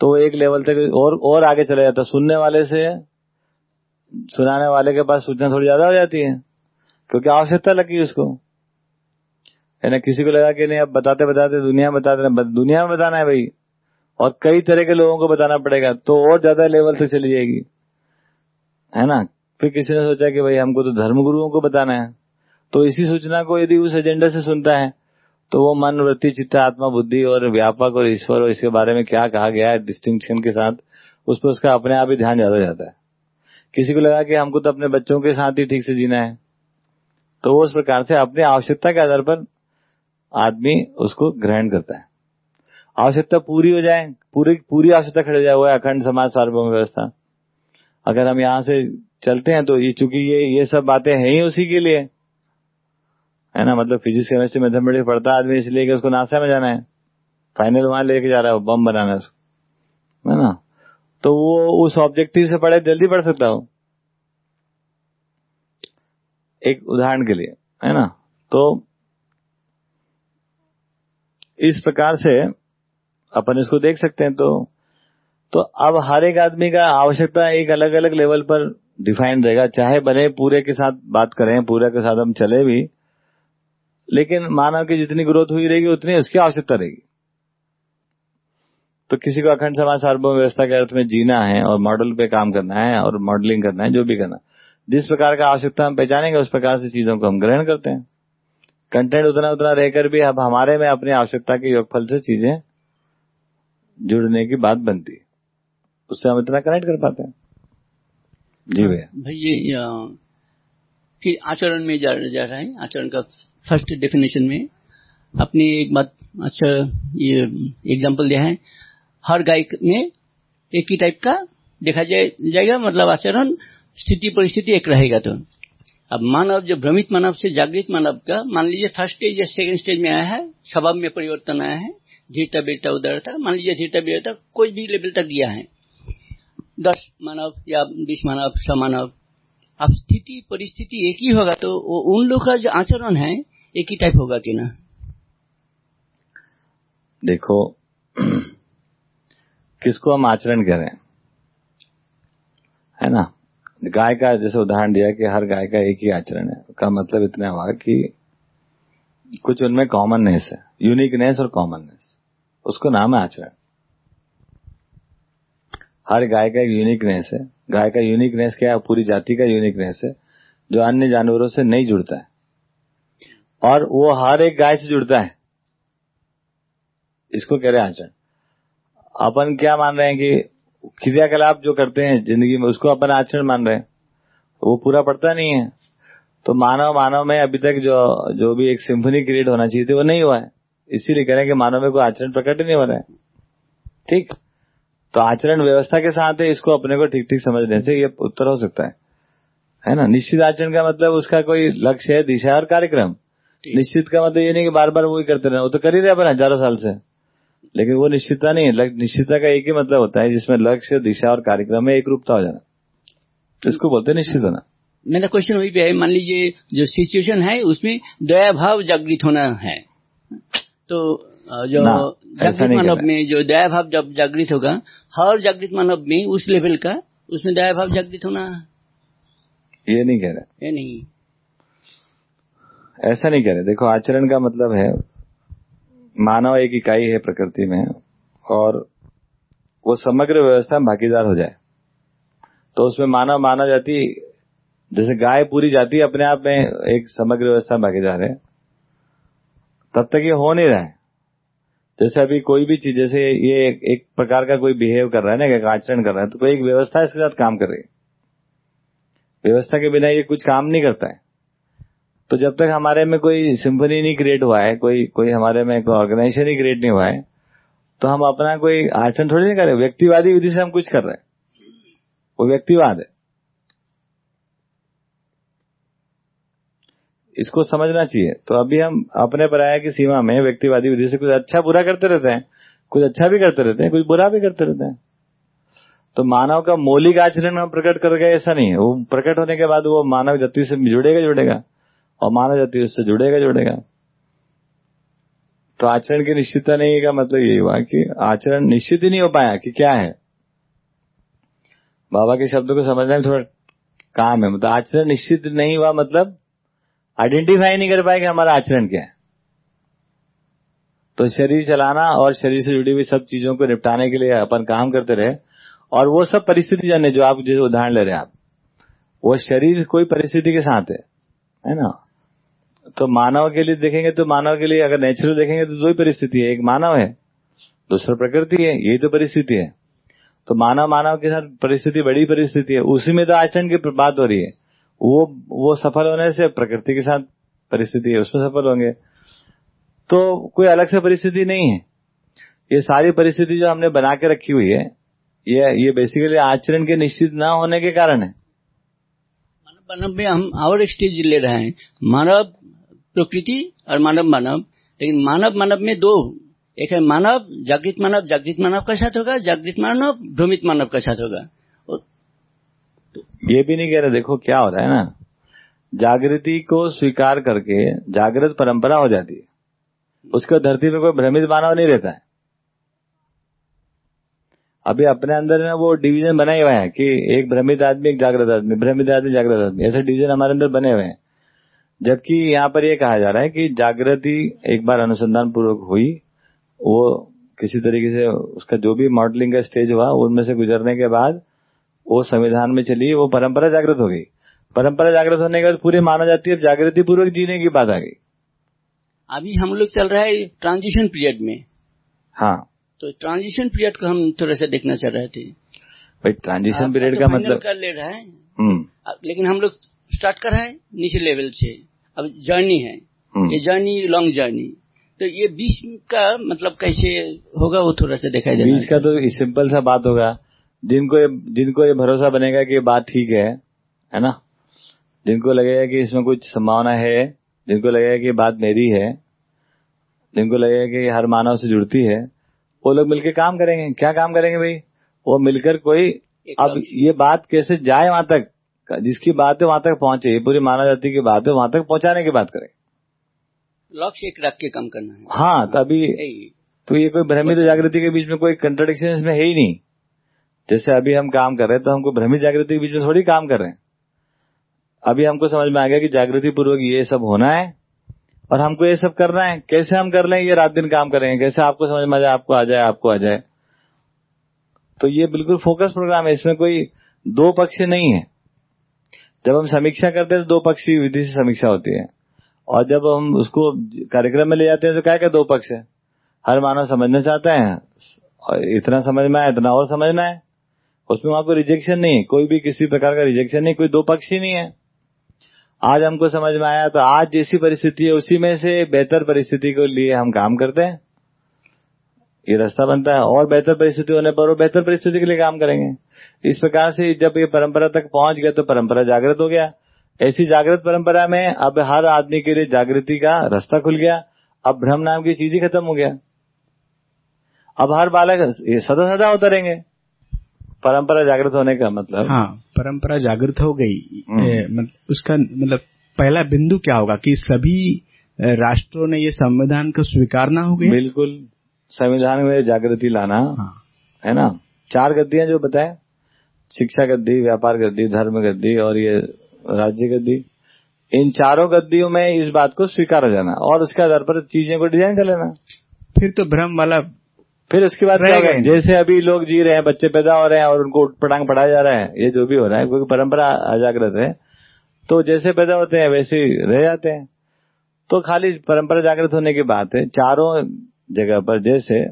तो एक लेवल तक और और आगे चला जाता सुनने वाले से, सुनाने वाले के पास सूचना थोड़ी ज़्यादा हो जाती है, क्योंकि आवश्यकता लगी उसको। है ना किसी को लगा कि नहीं, अब बताते बताते, दुनिया में बताते दुनिया में बताना है भाई। और कई तरह के लोगों को बताना पड़ेगा तो और ज़्यादा लेवल से चली जाएगी। है ना? फिर किसी ने सोचा कि भाई हमको तो धर्म गुरुओं को बताना है। तो इसी सूचना को यदि उस एजेंडा से सुनता है तो वो मन, वृत्ति, चित्त, आत्मा, बुद्धि और व्यापक और ईश्वर और इसके बारे में क्या कहा गया है डिस्टिंक्शन के साथ, उस पर उसका अपने आप ही ध्यान ज़्यादा जाता है। किसी को लगा कि हमको तो अपने बच्चों के साथ ही ठीक से जीना है तो वो उस प्रकार से अपनी आवश्यकता के आधार पर आदमी उसको ग्रहण करता है। आवश्यकता पूरी हो जाए, पूरी पूरी आवश्यकता खड़े जाए हुआ अखंड समाज, सार्वभौम व्यवस्था। अगर हम यहाँ से चलते हैं तो ये चूँकि ये ये सब बातें हैं ही उसी के लिए। है ना? मतलब फिजिक्स केमिस्ट्री मैथमेटिक्स पढ़ता आदमी इसलिए कि उसको नासा में जाना है। फाइनल वहाँ लेके जा रहा है बम बनाना उसको। है ना? तो वो उस ऑब्जेक्टिव से पढ़े, जल्दी पढ़ सकता हो। एक उदाहरण के लिए, है ना? तो इस प्रकार से अपन इसको देख सकते हैं तो तो अब हर एक आदमी का आवश्यकता एक अलग अलग लेवल पर डिफाइंड रहेगा। चाहे बने पूरे के साथ बात करें, पूरे के साथ हम चले भी, लेकिन मानव की जितनी ग्रोथ हुई रहेगी, उतनी उसकी आवश्यकता रहेगी। तो किसी को अखंड समाज सार्वभौम व्यवस्था के अर्थ में जीना है और मॉडल पे काम करना है और मॉडलिंग करना है, जो भी करना जिस प्रकार का आवश्यकता हम पहचानेंगे, उस प्रकार से चीज़ों को हम ग्रहण करते हैं। कंटेंट उतना उतना रहकर भी अब हमारे में अपनी आवश्यकता के योगफल से चीज़ें जुड़ने की बात बनती है। उससे हम इतना कनेक्ट कर पाते हैं। जी भैया। भाई ये फिर आचरण में जा, जा रहा है आचरण का फ़र्स्ट डेफिनेशन में। अपनी एक बात अच्छा ये एग्जांपल दिया है। हर गाय में एक ही टाइप का देखा जाए जाएगा मतलब आचरण स्थिति परिस्थिति एक रहेगा तो। अब मानव जो भ्रमित मानव से जागृत मानव का मान लीजिए फ़र्स्ट स्टेज या सेकंड स्टेज में आया है स्वभाव में परिवर्तन आया है धीरता बेटा उदारता मान लीजिए धीरता बेटा कोई भी लेवल तक गया है। दस मानव या बीस मानव, सौ मानव। अब स्थिति, परिस्थिति एक ही होगा तो वो उन लोग का जो आचरण है, एक ही टाइप होगा कि ना? देखो, किसको हम आचरण हैं? है ना? गाय का जैसे उदाहरण दिया कि हर गाय का एक ही आचरण है का मतलब इतना हुआ कि कुछ उनमें कॉमननेस है यूनिकनेस और कॉमननेस उसको नाम है आचरण। हर गाय का एक यूनिकनेस है। गाय का यूनिकनेस क्या है? पूरी जाति का यूनिकनेस है, जो अन्य जानवरों से नहीं जुड़ता है। और वो हर एक गाय से जुड़ता है। इसको कह रहे हैं आचरण। अपन क्या मान रहे हैं कि क्रियाकलाप जो करते हैं ज़िंदगी में, उसको अपन आचरण मान रहे हैं। वो पूरा पड़ता नहीं है। तो मानव मानव में अभी तक जो जो भी एक सिम्फनी क्रिएट होना चाहिए थी, वो नहीं हुआ है। इसीलिए कह रहे हैं कि मानव में कोई आचरण प्रकट नहीं हो रहा है। ठीक? तो आचरण व्यवस्था के साथ है इसको अपने को ठीक ठीक समझने से ये उत्तर हो सकता है। है ना? निश्चित आचरण का मतलब उसका कोई लक्ष्य है दिशा और कार्यक्रम। निश्चित का मतलब ये नहीं कि बार बार वही करते रहे। वो तो कर ही रहे अपन हज़ारों साल से। लेकिन वो निश्चितता नहीं है। निश्चितता का एक ही मतलब होता है जिसमें लक्ष्य दिशा और कार्यक्रम में एक रूपता हो जाना। तो इसको बोलते हैं निश्चित होना। मेरा क्वेश्चन वही पे है। मान लीजिए जो सिचुएशन है उसमें दया भाव जागृत होना है। तो जो जागृत मानव में जो दया भाव जब जागृत होगा हर जागृत मानव में उस लेवल का उसमें दया भाव जागृत होना। ये नहीं कह रहे। ये नहीं। ऐसा नहीं कह रहे। देखो आचरण का मतलब है मानव एक इकाई है प्रकृति में और वो समग्र व्यवस्था में भागीदार हो जाए। तो उसमें मानव मानव जाती जैसे गाय पूरी जाति अपने आप में एक समग्र व्यवस्था में भागीदार है। तब तक ये हो नहीं रहा है। जैसे अभी कोई भी चीज़ जैसे ये एक, एक प्रकार का कोई बिहेव कर रहा है ना एक आचरण कर रहा है तो कोई एक व्यवस्था इसके साथ काम कर रही है। व्यवस्था के बिना ये कुछ काम नहीं करता है। तो जब तक हमारे में कोई सिंफनी नहीं क्रिएट हुआ है कोई कोई हमारे में कोई ऑर्गेनाइजेशन ही क्रिएट नहीं हुआ है तो हम अपना कोई आचरण थोड़ी नहीं कर रहे व्यक्तिवादी विधि से हम कुछ कर रहे हैं। वो व्यक्तिवाद है। इसको समझना चाहिए। तो अभी हम अपने पराया की सीमा में व्यक्तिवादी विधि से कुछ अच्छा बुरा करते रहते हैं, कुछ अच्छा भी करते रहते हैं, कुछ बुरा भी करते रहते हैं। तो मानव का मौलिक आचरण हम प्रकट कर गए, ऐसा नहीं। वो प्रकट होने के बाद वो मानव जाति से जुड़ेगा जुड़ेगा। और मानव जाति उससे जुड़ेगा जुड़ेगा। तो आचरण की निश्चितता नहीं का मतलब यही हुआ कि आचरण निश्चित ही नहीं हो पाया कि क्या है। बाबा के शब्द को समझना में थोड़ा काम है। मतलब आचरण निश्चित नहीं हुआ मतलब आइडेंटिफाई नहीं कर पाए कि हमारा आचरण क्या है। तो शरीर चलाना और शरीर से जुड़ी हुई सब चीज़ों को निपटाने के लिए अपन काम करते रहे और वो सब परिस्थिति जाने जो आप जैसे उदाहरण ले रहे हैं आप, वो शरीर कोई परिस्थिति के साथ है है ना? तो मानव के लिए देखेंगे तो मानव के लिए अगर नेचुरल देखेंगे तो दो ही परिस्थिति है, एक मानव है, दूसरा प्रकृति है, यही तो परिस्थिति है। तो मानव मानव के साथ परिस्थिति बड़ी परिस्थिति है, उसी में तो आचरण की बात हो रही है। वो वो सफल होने से प्रकृति के साथ परिस्थिति है, उसमें सफल होंगे। तो कोई अलग से परिस्थिति नहीं है। ये सारी परिस्थिति जो हमने बना के रखी हुई है, ये ये बेसिकली आचरण के निश्चित ना होने के कारण है। मानव मानव में हम और स्टेज ले रहे हैं। मानव प्रकृति और मानव मानव। लेकिन मानव मानव में दो। एक है मानव, जागृत मानव जागृत मानव का साथ होगा, जागृत मानव, भ्रमित मानव का साथ होगा। ये भी नहीं कह रहे, देखो क्या हो रहा है ना। जागृति को स्वीकार करके जागृत परंपरा हो जाती है। उसको धरती में कोई भ्रमित मानव नहीं रहता है। अभी अपने अंदर ना वो डिवीज़न बनाए हुए हैं कि एक भ्रमित आदमी, एक जागृत आदमी, भ्रमित आदमी, जागृत आदमी। ऐसे डिवीज़न हमारे अंदर बने हुए हैं। जबकि यहाँ पर यह कहा जा रहा है कि जागृति एक बार अनुसंधान पूर्वक हुई, वो किसी तरीके से उसका जो भी मॉडलिंग का स्टेज हुआ, उनमें से गुजरने के बाद वो संविधान में चली वो परंपरा जागृत हो गई। परंपरा जागृत होने के बाद पूरे माना जाती है जागृति पूर्वक जीने की बात आ गई। अभी हम लोग चल रहा है ट्रांजिशन पीरियड में। हाँ। तो ट्रांजिशन पीरियड को हम थोड़ा सा देखना चाह रहे थे। भाई ट्रांजिशन पीरियड तो का मतलब कर ले रहा है। हम्म। लेकिन हम लोग स्टार्ट कर रहे हैं नीचे लेवल से। अब जर्नी है। हम्म। ये जर्नी लॉन्ग जर्नी तो ये बीच का मतलब कैसे होगा वो थोड़ा सा दिखाई देना बीच का तो सिंपल सा बात होगा। जिनको ये जिनको ये भरोसा बनेगा कि बात ठीक है है ना? जिनको लगेगा कि इसमें कुछ संभावना है जिनको लगेगा कि बात मेरी है जिनको लगेगा कि हर मानव से जुड़ती है वो लोग मिलकर काम करेंगे। क्या काम करेंगे भाई? वो मिलकर कोई अब ये बात कैसे जाए वहाँ तक? जिसकी बात है वहाँ तक पहुँचे ये पूरी मानव जाति की बात है वहाँ तक पहुँचाने की बात करें। लक्ष्य एक रख के काम करना है। हाँ तभी। तो ये कोई भ्रमित जागृति के बीच में कोई कंट्रोडिक्शन इसमें है ही नहीं। जैसे अभी हम काम कर रहे हैं तो हमको भ्रमित जागृति के बीच में थोड़ी काम कर रहे हैं। अभी हमको समझ में आ गया कि जागृति पूर्वक ये सब होना है, और हमको ये सब करना है। कैसे हम कर लें, ये रात दिन काम करेंगे। कैसे आपको समझ में आ जाए, आपको आ जाए, आपको आ जाए। तो ये बिल्कुल फोकस प्रोग्राम है, इसमें कोई दो पक्ष नहीं है। जब हम समीक्षा करते हैं तो दो पक्षी विधि से समीक्षा होती है। और जब हम उसको कार्यक्रम में ले जाते हैं तो क्या क्या दो पक्ष है? हर मानव समझना चाहता है, और इतना समझ में आए इतना और समझना है। उसमें कोई रिजेक्शन नहीं है। कोई भी किसी प्रकार का रिजेक्शन नहीं, कोई दो पक्ष ही नहीं है। आज हमको समझ में आया तो आज जैसी परिस्थिति है, उसी में से बेहतर परिस्थिति के लिए हम काम करते हैं। ये रास्ता बनता है। और बेहतर परिस्थिति होने पर वो बेहतर परिस्थिति के लिए काम करेंगे। इस प्रकार से जब ये परंपरा तक पहुँच गया तो परंपरा जागृत हो गया। ऐसी जागृत परंपरा में अब हर आदमी के लिए जागृति का रास्ता खुल गया। अब भ्रम नाम की चीज़ ही खत्म हो गया। अब हर बालक सदा सदा होता रहेंगे। परंपरा जागृत होने का मतलब। हाँ परंपरा जागृत हो गई। मतलब उसका मतलब पहला बिंदु क्या होगा कि सभी राष्ट्रों ने ये संविधान को स्वीकारना हो गया? बिल्कुल संविधान में जागृति लाना हाँ। है ना? चार गद्दियाँ जो बताए शिक्षा गद्दी व्यापार गद्दी धर्म गद्दी और ये राज्य गद्दी इन चारों गद्दियों में इस बात को स्वीकारा जाना और उसके आधार पर चीज़ें को डिज़ाइन कर लेना। फिर तो भ्रम वाला फिर उसके बाद क्या होगा? जैसे अभी लोग जी रहे हैं बच्चे पैदा हो रहे हैं और उनको उठ पटांग पढ़ाया जा रहा है ये जो भी हो रहा है क्योंकि परंपरा अजागृत है तो जैसे पैदा होते हैं वैसे ही रह जाते हैं। तो खाली परंपरा जागृत होने की बात है चारों जगह पर जैसे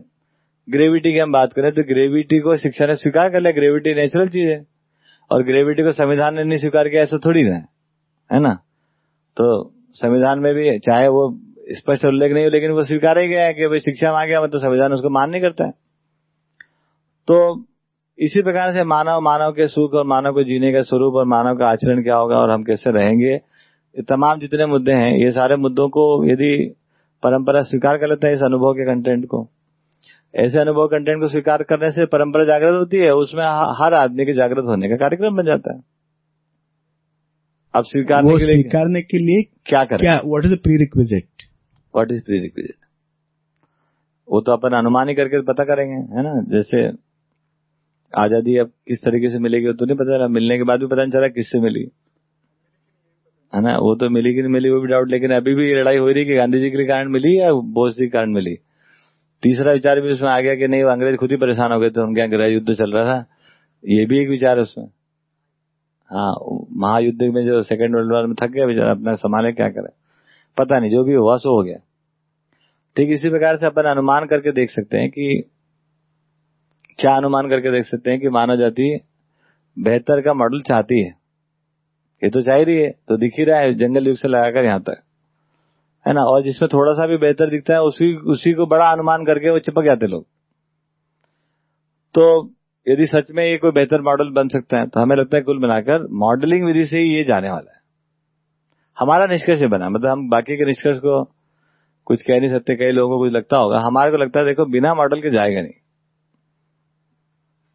ग्रेविटी की हम बात करें तो ग्रेविटी को शिक्षा ने स्वीकार कर लिया ग्रेविटी नेचुरल चीज़ है और ग्रेविटी को संविधान ने नहीं स्वीकार किया ऐसा थोड़ी ना है ना? तो संविधान में भी चाहे वो स्पष्ट उल्लेख नहीं हो लेकिन वो स्वीकार ही गया है कि भाई शिक्षा मांगे मतलब संविधान उसको मान नहीं करता है। तो इसी प्रकार से मानव मानव के सुख और मानव के जीने का स्वरूप और मानव का आचरण क्या होगा और हम कैसे रहेंगे तमाम जितने मुद्दे हैं ये सारे मुद्दों को यदि परंपरा स्वीकार कर लेता है इस अनुभव के कंटेंट को। ऐसे अनुभव कंटेंट को स्वीकार करने से परंपरा जागृत होती है उसमें हर आदमी के जागृत होने का कार्यक्रम बन जाता है। अब स्वीकारने के लिए स्वीकारने के लिए क्या करें? क्या what is the prerequisite what is prerequisite वो तो अपन अनुमान ही करके पता करेंगे, है ना? जैसे आज़ादी अब किस तरीके से मिलेगी वो तो नहीं पता चला। मिलने के बाद भी पता नहीं चला किससे मिली। है ना? वो तो मिली कि नहीं मिली वो भी डाउट लेकिन अभी भी लड़ाई हो रही कि गांधी जी के कारण मिली या बोस जी के कारण मिली? तीसरा विचार भी उसमें आ गया कि नहीं, वो अंग्रेज़ खुद ही परेशान हो गए थे, उनके यहाँ गृह युद्ध चल रहा था। ये भी एक विचार है उसमें। हाँ महायुद्ध में जो सेकेंड वर्ल्ड वॉर में थक गया बेचारा, अपना संभाले क्या करे? पता नहीं, जो भी हुआ, सो हो गया। ठीक, इसी प्रकार से अपन अनुमान करके देख सकते हैं कि, क्या अनुमान करके देख सकते हैं कि मानव जाति बेहतर का मॉडल चाहती है। ये तो चाह रही है तो दिख ही रहा है, जंगल युग से लगाकर यहाँ तक। है ना? और जिसमें थोड़ा सा भी बेहतर दिखता है, उसी उसी को बड़ा अनुमान करके वो चिपक जाते लोग। तो यदि सच में ये कोई बेहतर मॉडल बन सकता है तो हमें लगता है कुल मिलाकर मॉडलिंग विधि से ही ये जाने वाला है। हमारा निष्कर्ष बना। मतलब हम बाकी के निष्कर्ष को कुछ कह नहीं सकते कई लोगों को कुछ लगता होगा। हमारे को लगता है देखो बिना मॉडल के जाएगा नहीं।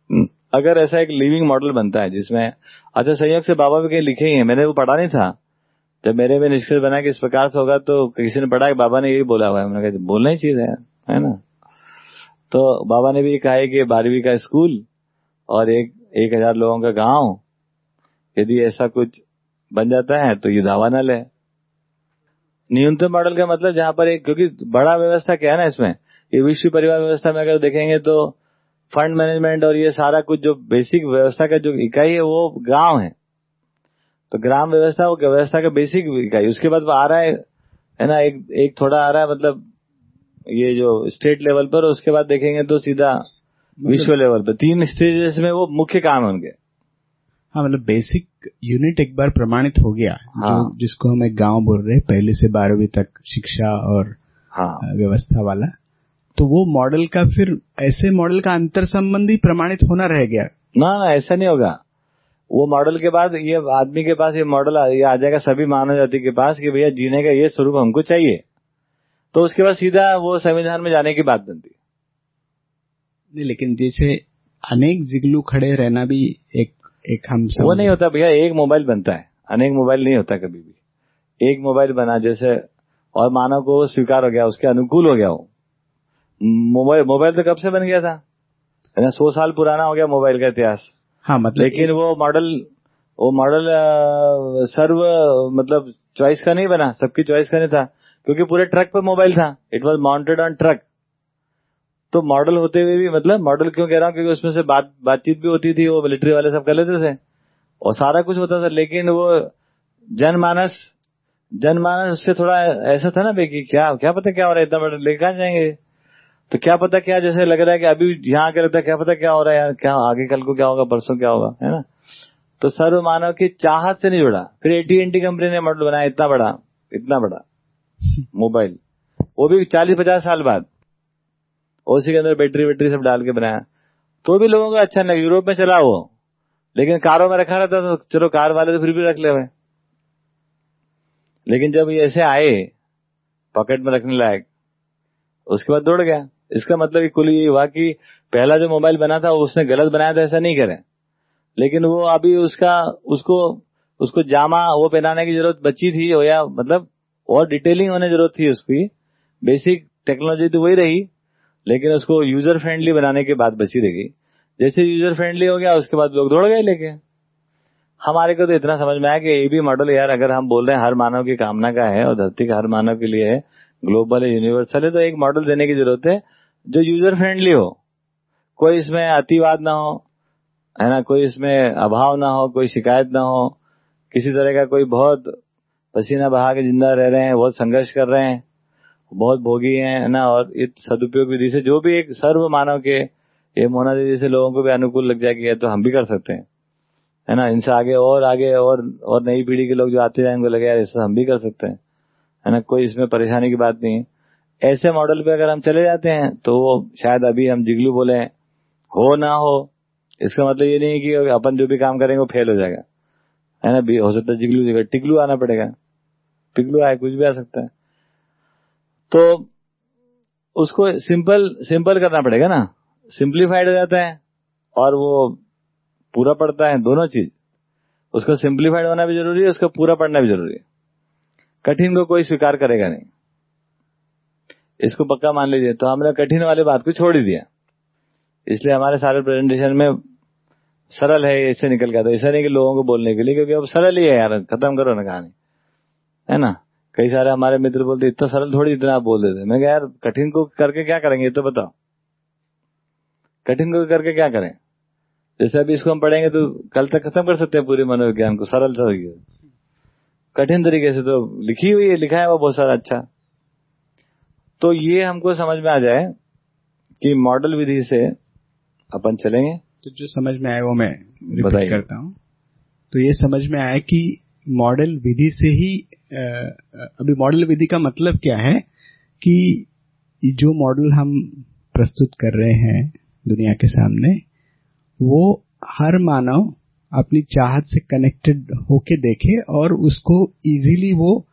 हम्म, अगर ऐसा एक लिविंग मॉडल बनता है जिसमें अच्छा संयोग से बाबा भी कहीं लिखे ही है मैंने वो पढ़ा नहीं था। जब मेरे में निष्कर्ष बना कि इस प्रकार से होगा तो किसी ने पढ़ा कि बाबा ने यही बोला हुआ है। मैंने कहा बोलना ही चीज़ है है ना? तो बाबा ने भी कहा कि बारहवीं का स्कूल और एक एक हज़ार लोगों का गाँव यदि ऐसा कुछ बन जाता है तो ये दावा न ले। न्यूनतम मॉडल का मतलब जहाँ पर एक क्योंकि बड़ा व्यवस्था क्या है ना इसमें ये विश्व परिवार व्यवस्था में अगर देखेंगे तो फंड मैनेजमेंट और ये सारा कुछ जो बेसिक व्यवस्था का जो इकाई है वो गाँव है। तो ग्राम व्यवस्था वो व्यवस्था का बेसिक इकाई। उसके बाद वो आ रहा है है ना एक एक थोड़ा आ रहा है मतलब ये जो स्टेट लेवल पर उसके बाद देखेंगे तो सीधा मतलब विश्व लेवल पर। तीन स्टेजेस में वो मुख्य काम है उनके। हाँ मतलब बेसिक यूनिट एक बार प्रमाणित हो गया हाँ। जो जिसको हम एक गाँव बोल रहे हैं पहले से बारहवीं तक शिक्षा और हाँ। व्यवस्था वाला तो वो मॉडल का फिर ऐसे मॉडल का अंतर संबंधी प्रमाणित होना रह गया ना ना ऐसा नहीं होगा वो मॉडल के बाद ये आदमी के पास ये मॉडल ये आ जाएगा सभी मानव जाति के पास कि भैया जीने का ये स्वरूप हमको चाहिए तो उसके बाद सीधा वो संविधान में जाने की बात बनती नहीं लेकिन जैसे अनेक जिगलू खड़े रहना भी एक एक हम वो नहीं होता भैया एक मोबाइल बनता है। अनेक मोबाइल नहीं होता कभी भी। एक मोबाइल बना जैसे और मानव को स्वीकार हो गया उसके अनुकूल हो गया वो। मोबाइल मोबाइल तो कब से बन गया था? ना सौ साल पुराना हो गया मोबाइल का इतिहास। हाँ मतलब लेकिन वो मॉडल वो मॉडल सर्व मतलब चॉइस का नहीं बना सबकी चॉइस का नहीं था। क्योंकि पूरे ट्रक पर मोबाइल था। It was mounted on truck. तो मॉडल होते हुए भी मतलब मॉडल क्यों कह रहा हूँ? क्योंकि उसमें से बात बातचीत भी होती थी वो मिलिट्री वाले सब कर लेते थे। और सारा कुछ होता था लेकिन वो जनमानस जनमानस उससे थोड़ा ऐसा था ना भाई कि क्या क्या पता क्या हो रहा है इतना बड़ा लेकर जाएँगे? तो क्या पता क्या जैसे लग रहा है कि अभी यहाँ आके लगता है क्या पता क्या हो रहा है यार क्या आगे कल को क्या होगा परसों क्या होगा है ना? तो सर्व मानव की चाहत से नहीं जुड़ा। फिर A T and T company ने मॉडल बनाया इतना बड़ा इतना बड़ा मोबाइल वो भी चालीस पचास साल बाद। उसी के अंदर बैटरी वैटरी सब डाल के बनाया। तो भी लोगों को अच्छा लगा। यूरोप में चला वो। लेकिन कारों में रखा रहता तो चलो कार वाले तो फिर भी रख ले हुए लेकिन जब ये ऐसे आए, पॉकेट में रखने लायक, उसके बाद दौड़ गया। इसका मतलब कुल ये हुआ कि पहला जो मोबाइल बना था, उसने गलत बनाया था, ऐसा नहीं करे। लेकिन वो अभी उसका, उसको उसको जामा वो पहनाने की ज़रूरत बची थी हो या मतलब और डिटेलिंग होने ज़रूरत थी उसकी। बेसिक टेक्नोलॉजी तो वही रही। लेकिन उसको यूज़र फ्रेंडली बनाने के बाद बची रह गई जैसे यूज़र फ्रेंडली हो गया, उसके बाद लोग दौड़ गए लेके। हमारे को तो इतना समझ में आया कि ये भी मॉडल यार, अगर हम बोल रहे हैं हर मानव की कामना का है और धरती का हर मानव के लिए है ग्लोबल है यूनिवर्सल है तो एक मॉडल देने की ज़रूरत है जो यूज़र फ्रेंडली हो। कोई इसमें अतिवाद ना हो, है ना? कोई इसमें अभाव ना हो, कोई शिकायत ना हो। किसी तरह का कोई बहुत पसीना बहा के ज़िंदा रह रहे हैं, बहुत संघर्ष कर रहे हैं। बहुत भोगी हैं ना? और इस सदुपयोग विधि से जो भी एक सर्व मानव के, ये मोना दीदी से लोगों को भी अनुकूल लग जाएगी तो हम भी कर सकते हैं। है ना? इनसे आगे और आगे और और नई पीढ़ी के लोग जो आते जाएँगे लगे यार इससे हम भी कर सकते हैं। है ना? कोई इसमें परेशानी की बात नहीं है। ऐसे मॉडल पे अगर हम चले जाते हैं तो वो शायद अभी हम जिगलू बोले हो ना हो, इसका मतलब ये नहीं है कि अपन जो भी काम करेंगे, वो फेल हो जाएगा। है ना? हो सकता है जिगलू जगह टिकलू आना पड़ेगा। पिगलू आए, कुछ भी आ सकता है। तो उसको सिंपल सिंपल करना पड़ेगा ना। सिंप्लीफाइड हो जाता है और वो पूरा पड़ता है, दोनों चीज़। उसको सिंप्लीफाइड होना भी ज़रूरी है, उसका पूरा पढ़ना भी ज़रूरी है। कठिन को कोई स्वीकार करेगा नहीं। इसको पक्का मान लीजिए तो हमने कठिन वाली बात को छोड़ ही दिया। इसलिए हमारे सारे प्रेजेंटेशन में सरल है ऐसे निकल गया था ऐसा नहीं कि लोगों को बोलने के लिए, क्योंकि अब सरल ही है यार, खत्म करो ना कहानी। है ना? कई सारे हमारे मित्र बोलते इतना सरल थोड़ी इतना आप बोल देते। मैं यार कठिन को करके क्या करेंगे ये तो बताओ। कठिन को करके क्या करें? जैसे अभी इसको हम पढ़ेंगे तो कल तक खत्म कर सकते हैं पूरे मनोविज्ञान को सरल तरीके कठिन तरीके से तो लिखी हुई है लिखा है वो बहुत सारा अच्छा। तो ये हमको समझ में आ जाए कि मॉडल विधि से अपन चलेंगे। तो जो समझ में आए वो मैं रिपीट करता हूँ। तो ये समझ में आया कि मॉडल विधि से ही अभी मॉडल विधि का मतलब क्या है कि जो मॉडल हम प्रस्तुत कर रहे हैं दुनिया के सामने वो हर मानव अपनी चाहत से कनेक्टेड होके देखे और उसको इजीली वो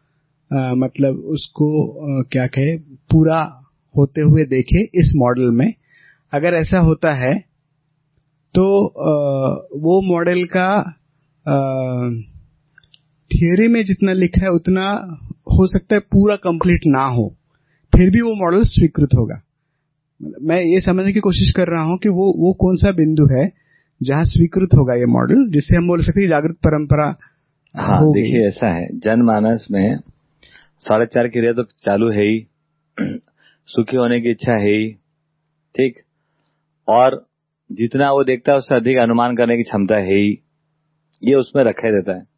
आ, मतलब उसको आ, क्या कहे पूरा होते हुए देखे इस मॉडल में। अगर ऐसा होता है तो आ, वो मॉडल का थियोरी में जितना लिखा है उतना हो सकता है पूरा कंप्लीट ना हो। फिर भी वो मॉडल स्वीकृत होगा। मैं ये समझने की कोशिश कर रहा हूँ कि वो वो कौन सा बिंदु है जहाँ स्वीकृत होगा ये मॉडल जिससे हम बोल सकते हैं जागृत परंपरा हाँ देखिए ऐसा है। जनमानस में साढ़े चार क्रिया तो चालू है ही। सुखी होने की इच्छा है ही। ठीक? और जितना वो देखता है उससे अधिक अनुमान करने की क्षमता है ही। ये उसमें रखा रहता है।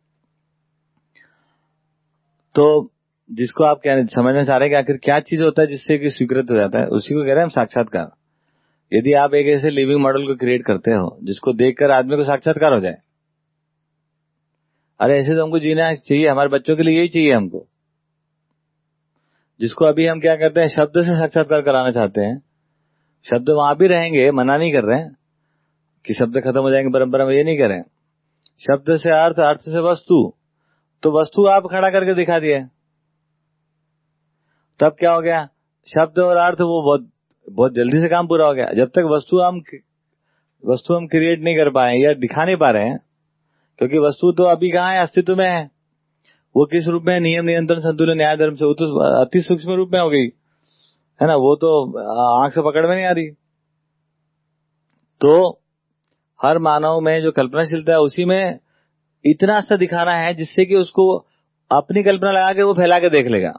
तो जिसको आप क्या समझना चाह रहे हैं कि आखिर क्या चीज़ होता है जिससे कि स्वीकृत हो जाता है, उसी को कह रहे हैं हम साक्षात्कार। यदि आप एक ऐसे लिविंग मॉडल को क्रिएट करते हो, जिसको देखकर आदमी को साक्षात्कार हो जाए। अरे, ऐसे तो हमको जीना चाहिए, हमारे बच्चों के लिए यही चाहिए हमको। जिसको अभी हम क्या करते हैं, शब्द से साक्षात्कार कराना चाहते हैं, शब्द वहाँ भी रहेंगे, मना नहीं कर रहे हैं, कि शब्द खत्म हो जाएँगे, परंपरा में ये नहीं कर शब्द से अर्थ अर्थ से वस्तु। तो वस्तु आप खड़ा करके दिखा दिए। तब क्या हो गया? शब्द और अर्थ वो बहुत बहुत जल्दी से काम पूरा हो गया। जब तक वस्तु हम वस्तु हम क्रिएट नहीं कर पाए या दिखा नहीं पा रहे हैं, क्योंकि वस्तु तो अभी कहाँ है? अस्तित्व में है। वो किस रूप में? नियम, नियंत्रण, संतुलन, न्याय, धर्म से वो तो अति सूक्ष्म रूप में हो गई। है ना? वो तो आँख से पकड़ में नहीं आ रही। तो हर मानव में जो कल्पनाशीलता है, उसी में इतना सा दिखाना है जिससे कि उसको अपनी कल्पना लगा के वो फैला के देख लेगा।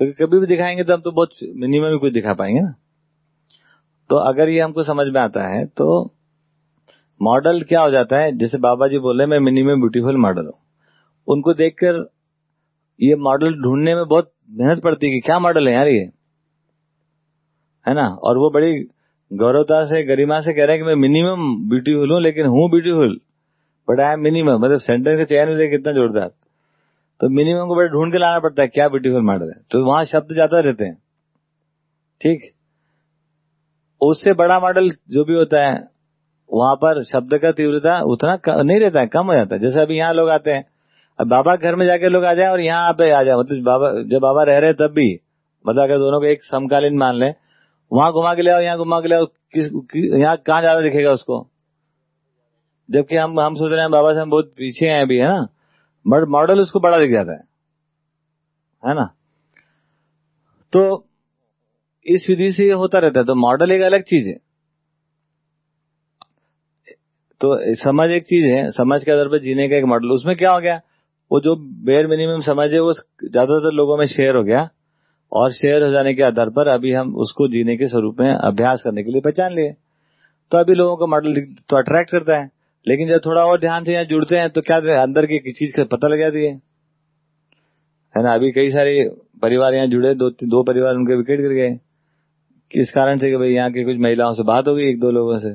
क्योंकि कभी भी दिखाएँगे तो हम तो बहुत मिनिमम ही कुछ दिखा पाएँगे ना। तो अगर ये हमको समझ में आता है तो मॉडल क्या हो जाता है? जैसे बाबा जी बोले, मैं मिनिमम ब्यूटीफुल मॉडल हूँ। उनको देखकर ये मॉडल ढूँढने में बहुत मेहनत पड़ती है कि क्या मॉडल है यार ये? है ना? और वो बड़ी गौरवता से, गरिमा से कह रहे हैं कि मैं मिनिमम ब्यूटीफुल हूँ, लेकिन हूँ beautiful but I am minimum मतलब सेंटेंस के चयन में कितना जोरदार तो मिनिमम को बड़े ढूंढ के लाना पड़ता है क्या ब्यूटीफुल मॉडल है। तो वहाँ शब्द ज़्यादा रहते हैं। ठीक? उससे बड़ा मॉडल जो भी होता है वहाँ पर शब्द का तीव्रता उतना नहीं रहता है कम हो जाता है। जैसे अभी यहाँ लोग आते हैं। अब बाबा घर में जाके लोग आ जाए और यहाँ पे आ जाए। मतलब बाबा जब बाबा रह रहे तब भी मतलब अगर दोनों को एक समकालीन मान ले वहाँ घुमा के ले आओ यहाँ घुमा के ले आओ किस, यहाँ कहाँ ज़्यादा दिखेगा उसको? जबकि हम हम सोच रहे हैं बाबा से हम बहुत पीछे हैं अभी, है ना? बट मॉडल उसको बड़ा दिख जाता है है ना? तो इस विधि से होता रहता है तो मॉडल एक अलग चीज़ है। तो समझ एक चीज़ है, समझ के आधार पर जीने का एक मॉडल उसमें क्या हो गया? वो जो बेयर मिनिमम समझ है, वो ज़्यादातर लोगों में शेयर हो गया, और शेयर हो जाने के आधार पर अभी हम उसको जीने के स्वरूप में अभ्यास करने के लिए पहचान लिए। तो अभी लोगों को मॉडल तो अट्रैक्ट करता है। लेकिन जब थोड़ा और ध्यान से यहाँ जुड़ते हैं तो क्या अंदर की किसी चीज़ का पता लग जाती है। है ना? अभी कई सारे परिवार यहाँ जुड़े, दो दो परिवार उनके विकेट गिर गए। किस कारण से कि भाई यहाँ की कुछ महिलाओं से बात हो गई, एक दो लोगों से।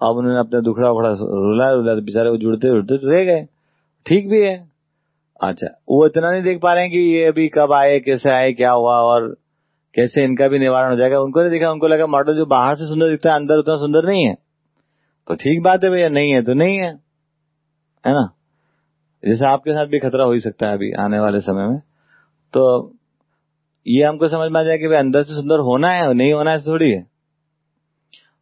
अब उन्होंने अपना दुखड़ा उखड़ा रुला रुला तो बेचारे वो जुड़ते जुड़ते तो रह गए। ठीक भी है। अच्छा वो इतना नहीं देख पा रहे हैं कि ये अभी कब आए, कैसे आए, क्या हुआ, और कैसे इनका भी निवारण हो जाएगा। उनको नहीं देखा, उनको लगा मॉडल जो बाहर से सुंदर दिखता है, अंदर उतना सुंदर नहीं है। तो ठीक बात है भैया, नहीं है तो नहीं है। है ना? जैसे आपके साथ भी खतरा हो ही सकता है अभी आने वाले समय में। तो ये हमको समझ में आ जाए कि भाई अंदर से सुंदर होना है और नहीं होना है थोड़ी है।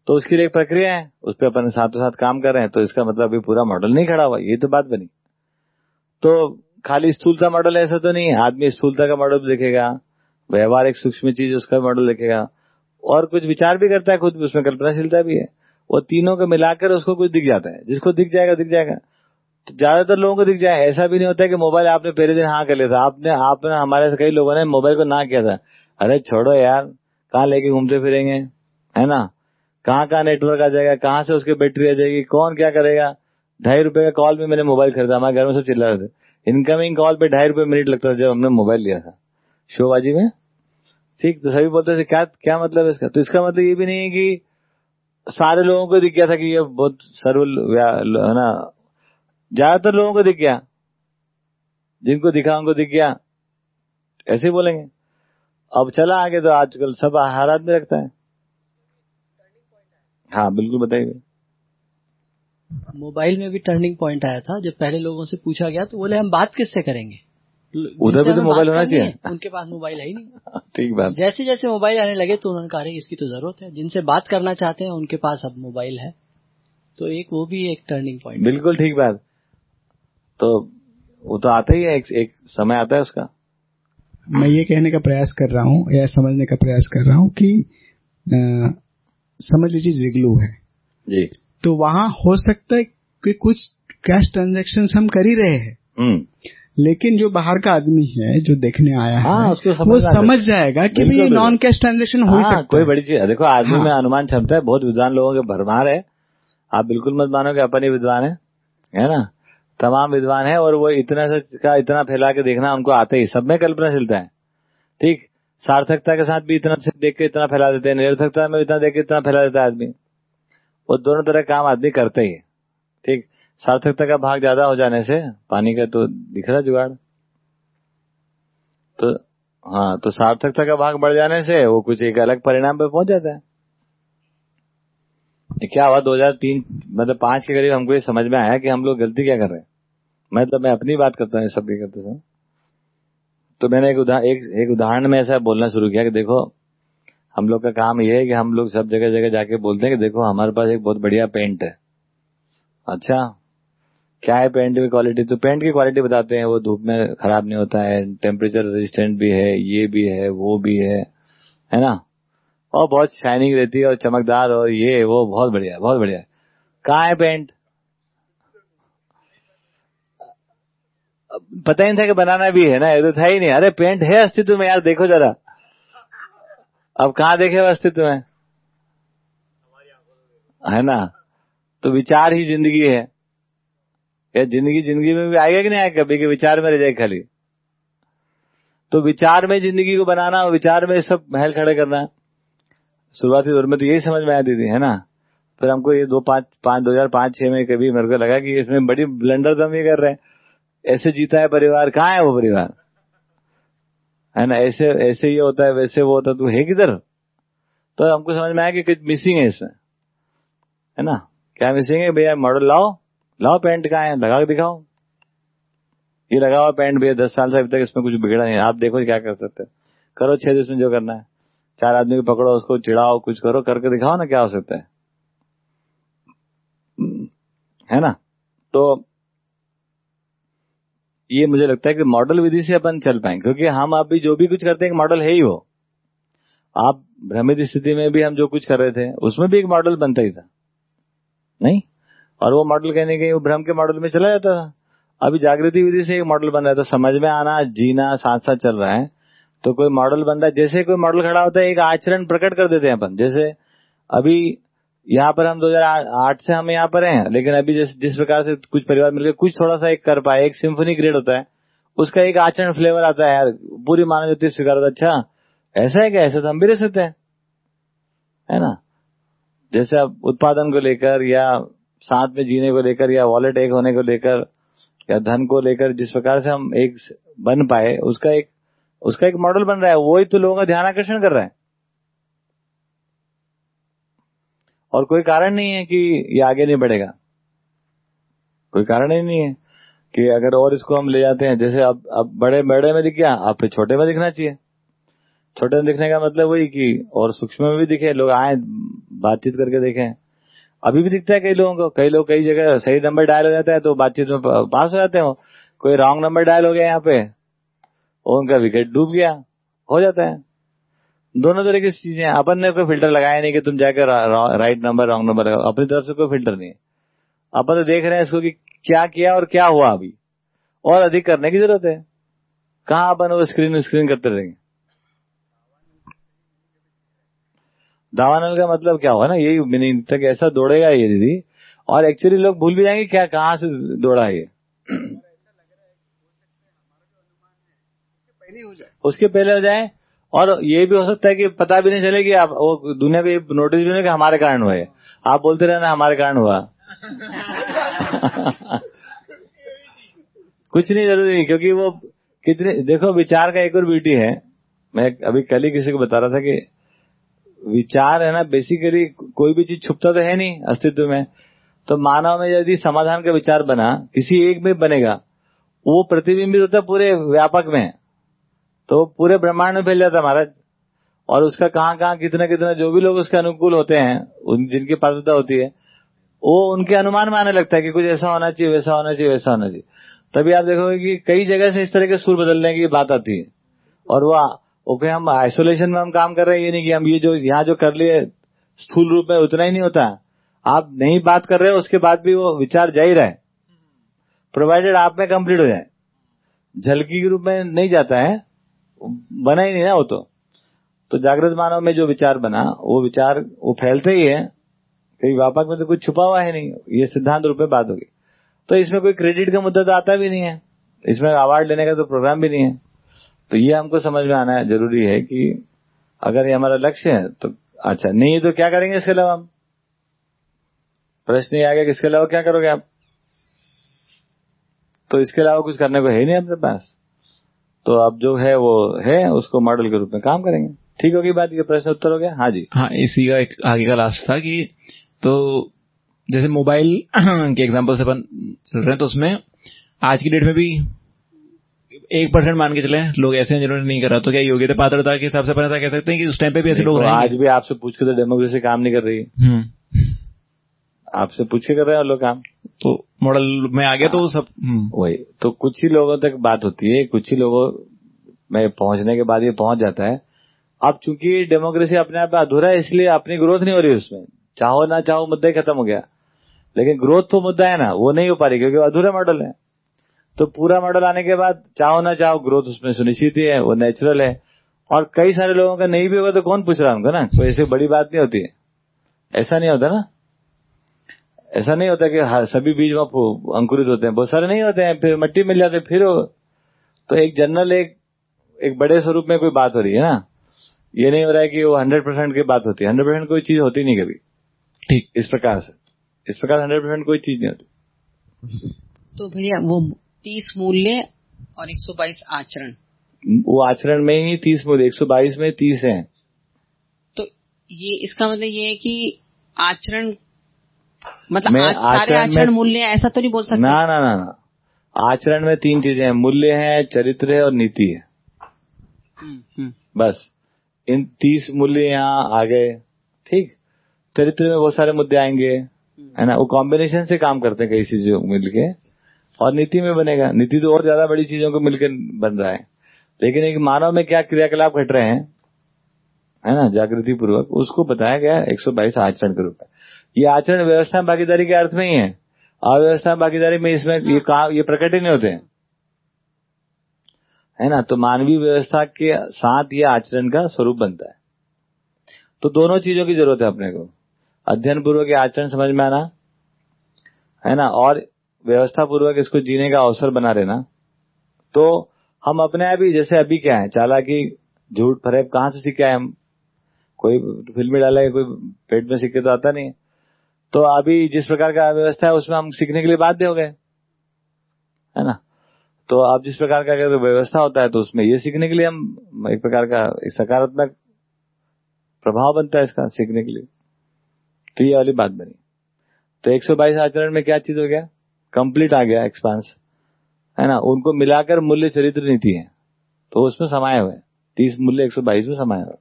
तो उसके लिए एक प्रक्रिया है, उस पर अपन साथों साथ काम कर रहे हैं तो इसका मतलब अभी पूरा मॉडल नहीं खड़ा हुआ, ये तो बात बनी। तो खाली स्थूलता मॉडल ऐसा तो नहीं है, आदमी स्थूलता का मॉडल देखेगा, व्यवहार एक सूक्ष्म चीज़ उसका मॉडल देखेगा, और कुछ विचार भी करता है खुद, उसमें कल्पनाशीलता भी है। वो तीनों को मिलाकर उसको कुछ दिख जाता है। जिसको दिख जाएगा दिख जाएगा। तो ज़्यादातर लोगों को दिख जाए। ऐसा भी नहीं होता कि मोबाइल आपने पहले दिन हाँ कर लिया था। आपने आपने, हमारे से कई लोगों ने मोबाइल को ना किया था। अरे छोड़ो यार, कहाँ लेके घूमते फिरेंगे? है ना? कहाँ कहाँ नेटवर्क आ जाएगा? कहाँ से उसकी बैटरी आ जाएगी? कौन क्या करेगा? ढाई रुपए का कॉल में मैंने मोबाइल खरीदा। हमारे घर में सब चिल्ला रहे थे। इनकमिंग कॉल पे ढाई रुपए मिनट लगता था जब हमने मोबाइल लिया था। शोबाजी में? ठीक तो सभी बोलते थे, क्या क्या मतलब है इसका? तो इसका मतलब ये भी नहीं है कि सारे लोगों को दिख गया था कि ये बहुत सर्वल है ना? ज़्यादातर लोगों को दिख गया। जिनको दिखा, उनको दिख गया। ऐसे बोलेंगे। अब चला आगे तो आजकल सब हर आदमी रखता है। हाँ बिल्कुल बताइए। मोबाइल में भी टर्निंग पॉइंट आया था। जब पहले लोगों से पूछा गया तो बोले, हम बात किससे करेंगे? उधर भी तो मोबाइल होना चाहिए। उनके पास मोबाइल है ही नहीं। ठीक बात। जैसे जैसे मोबाइल आने लगे तो उन्होंने कहा इसकी तो ज़रूरत है। जिनसे बात करना चाहते हैं उनके पास अब मोबाइल है। तो एक वो भी एक टर्निंग पॉइंट बिल्कुल ठीक बात। तो वो तो आता ही है एक, एक समय आता है उसका। मैं ये कहने का प्रयास कर रहा हूँ या समझने का प्रयास कर रहा हूँ कि आ, समझ लीजिए जिगलू है। जी। तो वहाँ हो सकता है कि कुछ कैश ट्रांजेक्शन हम कर ही रहे हैं। हम्म। लेकिन जो बाहर का आदमी है जो देखने आया हाँ, है उसको समझ वो समझ जाएगा कि बिल्कुल, ये नॉन कैश ट्रांजेक्शन हो ही हाँ, सकता कोई बड़ी चीज़ है। देखो आदमी हाँ। में अनुमान क्षमता है बहुत विद्वान लोगों के भरमार है। आप बिल्कुल मत मानो कि अपन ही विद्वान है है ना? तमाम विद्वान है और वो इतना से का इतना फैला के देखना उनको आते ही सब में कल्पनाशीलता है ठीक? सार्थकता के साथ भी इतना से देख के इतना फैला देते हैं निरर्थकता में इतना देख के इतना फैला देता है आदमी। वो दोनों तरह काम आदमी करते ही ठीक? सार्थकता का भाग ज़्यादा हो जाने से पानी का तो दिख रहा जुगाड़। तो हाँ तो सार्थकता का भाग बढ़ जाने से वो कुछ एक अलग परिणाम पे पहुँच जाता है। क्या हुआ 2003 मतलब पाँच के करीब हमको ये समझ में आया कि हम लोग गलती क्या कर रहे हैं। मैं तो मैं अपनी बात करता हूँ सबके करते समय। तो मैंने एक उदाहरण एक, एक उदाहरण में ऐसा बोलना शुरू किया कि देखो हम लोग का काम ये है कि हम लोग सब जगह जगह जाके बोलते हैं कि देखो हमारे पास एक बहुत बढ़िया पेंट है। अच्छा क्या है पेंट की क्वालिटी तो पेंट की क्वालिटी बताते हैं, वो धूप में खराब नहीं होता है टेम्परेचर रेजिस्टेंट भी है, ये भी है, वो भी है है ना? और बहुत शाइनिंग रहती है और चमकदार और ये, वो बहुत बढ़िया बहुत बढ़िया कहाँ है पेंट पता ही नहीं था कि बनाना भी है ना, ये तो था ही नहीं। अरे पेंट है अस्तित्व में यार, देखो जरा। अब कहाँ देखे वो अस्तित्व में? है ना? तो विचार ही ज़िंदगी है। या ज़िंदगी ज़िंदगी में भी आएगा कि नहीं आएगा? कभी के विचार में रह जाए खाली। तो विचार में ज़िंदगी को बनाना और विचार में सब महल खड़े करना। शुरुआती दौर में तो यही समझ में आती थी, है ना? फिर हमको ये दो पाँच पाँच, दो हज़ार पाँच, छह में कभी मेरे को लगा कि इसमें बड़ी ब्लंडर तो हम ये कर रहे हैं। ऐसे जीता है परिवार, कहाँ है वो परिवार? है ना? ऐसे ऐसे ये होता है, वैसे वो होता है, तू है किधर? तो हमको समझ में आया कि कुछ मिसिंग है इसमें। है ना? क्या मिसिंग है? भैया मॉडल लाओ। लाओ पैंट कहाँ है? लगा के दिखाओ ये लगा हुआ पैंट भैया दस साल से अभी तक इसमें कुछ बिगड़ा नहीं आप देखो क्या कर सकते हो। करो छह दिवस में जो करना है। चार आदमी को पकड़ो, उसको चिड़ाओ कुछ करो, करके दिखाओ ना क्या हो सकता है। है ना? तो ये मुझे लगता है कि मॉडल विधि से अपन चल पाएँगे, क्योंकि हम अभी जो भी कुछ करते हैं मॉडल है ही वो। आप भ्रमित स्थिति में भी हम जो कुछ कर रहे थे, उसमें भी एक मॉडल बनता ही था। नहीं? और वो मॉडल कहने के, वो भ्रम के मॉडल में चला जाता था। अभी जागृति विधि से एक मॉडल बन रहा तो समझ में आना, जीना साथ साथ चल रहा है। तो कोई मॉडल बन रहा है। जैसे कोई मॉडल खड़ा होता है, एक आचरण प्रकट कर देते हैं अपन। जैसे अभी यहाँ पर हम 2008 से हम यहाँ पर हैं, लेकिन अभी जिस जिस प्रकार से कुछ परिवार मिलकर कुछ थोड़ा सा एक कर पाए, एक सिम्फनी ग्रेड होता है, उसका एक आचरण फ्लेवर आता है। यार, पूरी मानव जाति स्वीकार होता अच्छा ऐसा है क्या? ऐसा तो हम भी रह सकते हैं। है ना? जैसे अब उत्पादन को लेकर या साथ में जीने को लेकर या वॉलेट एक होने को लेकर या धन को लेकर जिस प्रकार से हम एक बन पाए, उसका एक उसका एक मॉडल बन रहा है, वही तो लोगों का ध्यान आकर्षण कर रहा है। और कोई कारण नहीं है कि ये आगे नहीं बढ़ेगा। कोई कारण ही नहीं है कि अगर और इसको हम ले जाते हैं, जैसे अब अब बड़े बड़े में दिख गया अब फिर छोटे में दिखना चाहिए। छोटे में दिखने का मतलब वही कि और सूक्ष्म में भी दिखे, लोग आए, बातचीत करके देखें। अभी भी दिखता है कई लोगों को। कई लोग कई जगह सही नंबर डायल हो जाता है तो बातचीत में पास हो जाते हो कोई रॉन्ग नंबर डायल हो गया यहाँ पे उनका विकेट डूब गया, हो जाता है। दोनों तरह की चीज़ें अपन ने कोई फ़िल्टर लगाया नहीं कि तुम जाकर राइट नंबर रॉन्ग नंबर अपनी तरफ़ से कोई फ़िल्टर नहीं है। अपन तो देख रहे हैं इसको कि क्या किया और क्या हुआ अभी। और अधिक करने की ज़रूरत है। कहाँ अपन वो स्क्रीन स्क्रीन करते रहेंगे? दावानल का मतलब क्या होगा ना? यही मीनिंग तक ऐसा दौड़ेगा ये दीदी। और एक्चुअली लोग भूल भी जाएँगे क्या, कहाँ से दौड़ा ये। उसके पहले हो जाए। और ये भी हो सकता है कि पता भी नहीं चले कि आप, वो दुनिया को नोटिस भी नहीं कि हमारे कारण हुआ है आप बोलते रहना हमारे कारण हुआ। कुछ नहीं ज़रूरी, क्योंकि वो कितने, देखो, विचार का एक और ब्यूटी है। मैं अभी कल ही किसी को बता रहा था कि विचार है ना बेसिकली कोई भी चीज़ छुपता तो है नहीं अस्तित्व में। तो मानव में यदि समाधान का विचार बना, किसी एक में बनेगा, वो प्रतिबिंबित होता पूरे व्यापक में। तो पूरे ब्रह्मांड में फैल जाता महाराज। और उसका कहाँ कहाँ कितना कितना जो भी लोग उसके अनुकूल होते हैं, उन जिनकी पात्रता होती है, वो उनके अनुमान में आने लगता है कि कुछ ऐसा होना चाहिए, वैसा होना चाहिए, वैसा होना चाहिए। तभी आप देखोगे कि कई जगह से इस तरह के सुर बदलने की बात आती है। और वो ओके, हम आइसोलेशन में हम काम कर रहे हैं, ये नहीं कि हम ये जो, यहाँ जो कर लिए, स्थूल रूप में उतना ही नहीं होता। आप नहीं बात कर रहे हो, उसके बाद भी वो विचार जा ही रहे प्रोवाइडेड आप में कंप्लीट हो जाए। झलकी के रूप में नहीं जाता है, बना ही नहीं ना वो तो। तो जागृत मानव में जो विचार बना, वो विचार, वो फैलते ही है। कहीं व्यापक में तो कुछ छुपा हुआ है नहीं, ये सिद्धांत रूप में बात होगी। तो इसमें कोई क्रेडिट का मुद्दा तो आता भी नहीं है। इसमें अवार्ड लेने का तो प्रोग्राम भी नहीं है। तो ये हमको समझ में आना ज़रूरी है कि अगर ये हमारा लक्ष्य है तो अच्छा नहीं तो क्या करेंगे इसके अलावा हम? प्रश्न ये आ गया कि इसके अलावा क्या करोगे आप? तो इसके अलावा कुछ करने को है नहीं अपने पास। तो अब जो है, वो है, उसको मॉडल के रूप में काम करेंगे। ठीक होगी बात? ये प्रश्न उत्तर हो गया? हाँ जी। हाँ इसी का एक आगे का लास्ट था कि तो जैसे मोबाइल के एग्ज़ाम्पल से अपन चल रहे हैं तो उसमें आज की डेट में भी एक परसेंट मान के चले लोग ऐसे हैं जिन्होंने नहीं करा तो क्या योग्यता पात्रता के हिसाब से अपन ऐसा कह सकते हैं कि उस टाइम पे भी ऐसे लोग आज भी आपसे पूछ के तो डेमोक्रेसी काम नहीं कर रही। हम्म। आपसे पूछ के कर रहे हैं लोग काम। तो मॉडल में आ गया तो सब वही तो कुछ ही लोगों तक बात होती है कुछ ही लोगों में पहुँचने के बाद ये पहुँच जाता है। अब चूँकि डेमोक्रेसी अपने आप अधूरा है इसलिए अपनी ग्रोथ नहीं हो रही उसमें। चाहो ना चाहो मुद्दा खत्म हो गया। लेकिन ग्रोथ तो मुद्दा है ना वो नहीं हो पा रही क्योंकि अधूरा मॉडल है। तो पूरा मॉडल आने के बाद चाहो ना चाहो ग्रोथ उसमें सुनिश्चित ही है वो नेचुरल है। और कई सारे लोगों का नहीं भी होगा तो कौन पूछ रहा है उनको ना? कोई ऐसी बड़ी बात नहीं होती। है ऐसा नहीं होता ना। ऐसा नहीं होता कि सभी बीज वहाँ अंकुरित होते हैं। बहुत सारे नहीं होते हैं फिर मट्टी मिल जाते फिर तो एक जनरल एक एक बड़े स्वरूप में कोई बात हो रही है ना? ये नहीं हो रहा है कि वो हंड्रेड परसेंट की बात होती है। हंड्रेड परसेंट कोई चीज़ होती नहीं कभी। ठीक। इस प्रकार से। इस प्रकार हंड्रेड परसेंट कोई चीज़ नहीं होती। तो भैया वो तीस मूल्य और एक सौ बाईस आचरण। वो आचरण में ही तीस मूल्य एक सौ बाईस में तीस है। तो ये इसका मतलब ये है कि आचरण मतलब आज सारे आचरण मूल्य ऐसा तो नहीं बोल सकते। ना ना ना ना। आचरण में तीन चीज़ें हैं मूल्य है चरित्र है और नीति है। बस। इन तीस मूल्य यहाँ आ गए। ठीक। चरित्र में बहुत सारे मुद्दे आएँगे। है ना? वो कॉम्बिनेशन से काम करते हैं कई चीज़ों मिलके। और नीति में बनेगा। नीति तो और ज़्यादा बड़ी चीज़ों को मिलकर बन रहा है। लेकिन एक मानव में क्या क्रियाकलाप घट रहे हैं है ना जागृति पूर्वक उसको बताया गया एक सौ बाईस आचरण के रूप में। ये आचरण व्यवस्था भागीदारी के अर्थ में ही है। अव्यवस्था भागीदारी में इसमें ये काम ये प्रकट ही नहीं होते हैं। है ना तो मानवीय व्यवस्था के साथ ये आचरण का स्वरूप बनता है। तो दोनों चीज़ों की ज़रूरत है अपने को। अध्ययन पूर्वक आचरण समझ में आना है ना और व्यवस्था पूर्वक इसको जीने का अवसर बना रहना तो हम अपने आप ही, जैसे अभी क्या है, चालाकी, झूठ, फरेब, कहाँ से सीखे हम? कोई फ़िल्म डाला है, कोई पेट में सीखे तो आता नहीं। तो अभी जिस प्रकार का व्यवस्था है, उसमें हम सीखने के लिए बाध्य हो गए। है ना? तो आप जिस प्रकार का अगर व्यवस्था होता है तो उसमें ये सीखने के लिए हम एक प्रकार का सकारात्मक प्रभाव बनता है इसका सीखने के लिए। तो ये वाली बात बनी। तो 122 आचरण में क्या चीज़ हो गया? कंप्लीट आ गया एक्सपांस है ना? उनको मिलाकर मूल्य चरित्र नीति है तो उसमें समाये हुए तीस मूल्य एक सौ बाईस में समाये हुए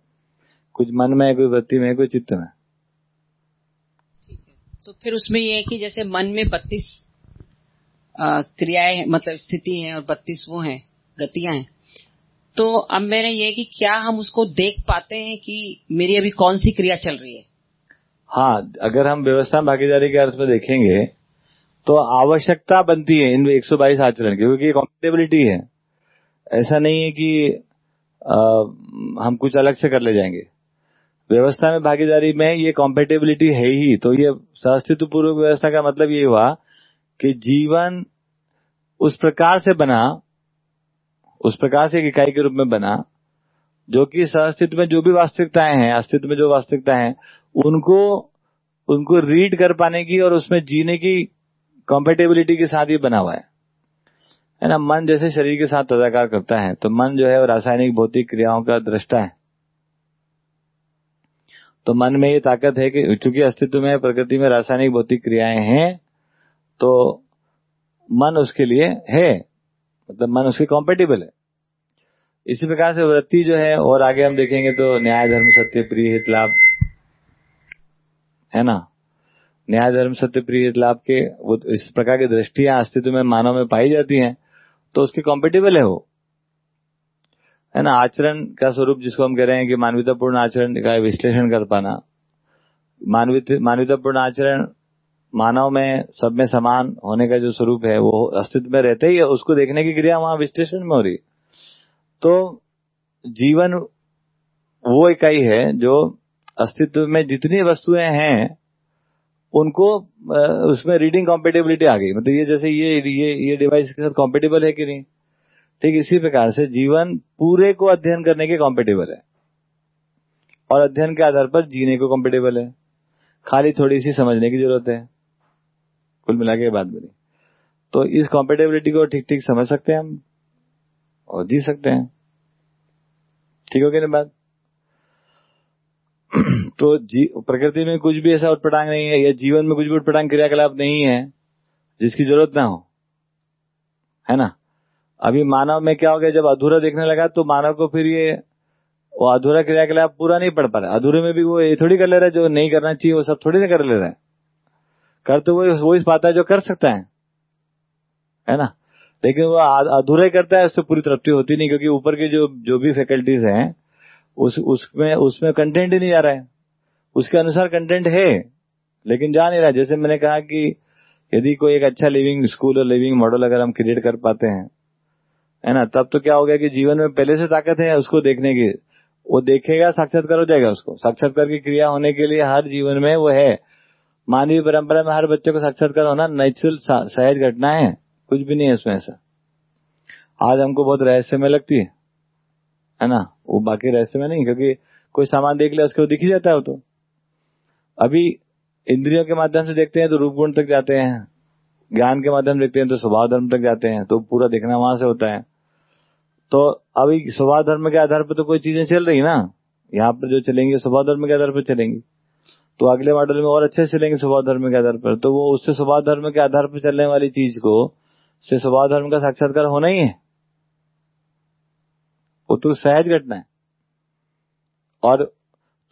कुछ मन में कोई वृत्ति में कोई चित्त में तो फिर उसमें यह है कि जैसे मन में बत्तीस क्रियाएँ मतलब स्थिति है और बत्तीस वो हैं गतियाँ हैं। तो अब मेरा ये कि क्या हम उसको देख पाते हैं कि मेरी अभी कौन सी क्रिया चल रही है? हाँ अगर हम व्यवस्था भागीदारी के अर्थ में देखेंगे तो आवश्यकता बनती है इन 122 आचरण की क्योंकि कॉम्पेटेबिलिटी है। ऐसा नहीं है कि आ, हम कुछ अलग से कर ले जाएँगे। व्यवस्था में भागीदारी में ये कॉम्पेटेबिलिटी है ही तो ये सहस्तित्व पूर्वक व्यवस्था का मतलब ये हुआ कि जीवन उस प्रकार से बना उस प्रकार से एक इकाई के रूप में बना जो कि सहअस्तित्व में जो भी वास्तविकताएँ हैं अस्तित्व में जो वास्तविकता है उनको उनको रीड कर पाने की और उसमें जीने की कॉम्पेटेबिलिटी के साथ ही बना हुआ है। है ना? मन जैसे शरीर के साथ तदाकार करता है तो मन जो है वो रासायनिक भौतिक क्रियाओं का दृष्टा है। तो मन में ये ताकत है कि चूँकि अस्तित्व में प्रकृति में रासायनिक भौतिक क्रियाएँ हैं तो मन उसके लिए है। मतलब मन उसके कॉम्पेटेबल है। इसी प्रकार से वृत्ति जो है, और आगे हम देखेंगे तो न्याय, धर्म, सत्य, प्रिय, हित, लाभ। है ना? न्याय, धर्म, सत्य, प्रिय लाभ के, वो इस प्रकार की दृष्टियाँ, अस्तित्व में, मानव में पाई जाती हैं तो उसके कॉम्पेटेबल है वो। है ना? आचरण का स्वरूप जिसको हम कह रहे हैं कि मानवीयतापूर्ण आचरण का विश्लेषण कर पाना। मानवतापूर्ण आचरण मानव में, सब में समान होने का जो स्वरूप है, वो अस्तित्व में रहते ही है, उसको देखने की क्रिया वहाँ विश्लेषण में हो रही तो जीवन वो इकाई है जो अस्तित्व में जितनी वस्तुएँ हैं उनको उसमें रीडिंग कॉम्पेटेबिलिटी आ गई। मतलब ये जैसे ये ये ये डिवाइस के साथ कॉम्पेटेबल है कि नहीं? ठीक, इसी प्रकार से जीवन पूरे को अध्ययन करने के कॉम्पेटेबल है। और अध्ययन के आधार पर जीने को कॉम्पेटेबल है। खाली थोड़ी सी समझने की ज़रूरत है। कुल मिला के बात बनी। तो इस कॉम्पेटेबिलिटी को ठीक ठीक समझ सकते हैं हम और जी सकते हैं। ठीक हो गया बात? तो प्रकृति में कुछ भी ऐसा उठपटांग नहीं है, या जीवन में कुछ भी उठपटांग क्रियाकलाप नहीं है, जिसकी ज़रूरत ना हो, है ना? अभी मानव में क्या हो गया, जब अधूरा देखने लगा तो मानव को फिर ये, वो अधूरा क्रियाकलाप पूरा नहीं पढ़ पा रहा अधूरे में भी वो ये थोड़ी कर ले रहा है, जो नहीं करना चाहिए, वो सब थोड़ी ना कर ले रहा है। कर तो वो वो इस पाता है जो कर सकता है है ना? लेकिन वो अधूरा करता है, उससे पूरी तृप्ति होती नहीं, क्योंकि ऊपर की जो जो भी फैकल्टीज हैं उस, उसमें उसमें कंटेंट ही नहीं जा रहा है। उसके अनुसार कंटेंट है, लेकिन जा नहीं रहा जैसे मैंने कहा कि यदि कोई एक अच्छा लिविंग स्कूल और लिविंग मॉडल अगर हम क्रिएट कर पाते हैं, है ना, तब तो क्या हो गया कि जीवन में पहले से ताकत है उसको देखने की। वो देखेगा, साक्षात्कार हो जाएगा उसको। साक्षात्कार की क्रिया होने के लिए हर जीवन में वो है। मानवीय परंपरा में हर बच्चे को साक्षात्कार होना नेचुरल सहज घटना है। कुछ भी नहीं है उसमें ऐसा। आज हमको बहुत रहस्यमय लगती है। है ना? वो बाकी रहस्य में नहीं, क्योंकि कोई सामान देख लिया उसको दिख ही जाता है वो तो। अभी इंद्रियों के माध्यम से देखते हैं तो रूप गुण तक जाते हैं। ज्ञान के माध्यम से देखते हैं तो स्वभाव धर्म तक जाते हैं तो पूरा देखना वहाँ से होता है। तो अभी स्वभाव धर्म के आधार पर तो कोई चीज़ें चल रही ना? यहाँ पर जो चलेंगे, स्वभाव धर्म के आधार पर चलेंगी। तो अगले मॉडल में और अच्छे से चलेंगे स्वभाव धर्म के आधार पर। तो वो उससे स्वभाव धर्म के आधार पर चलने वाली चीज़ को, से स्वभाव धर्म का साक्षात्कार होना ही है। तो सहज घटना है। और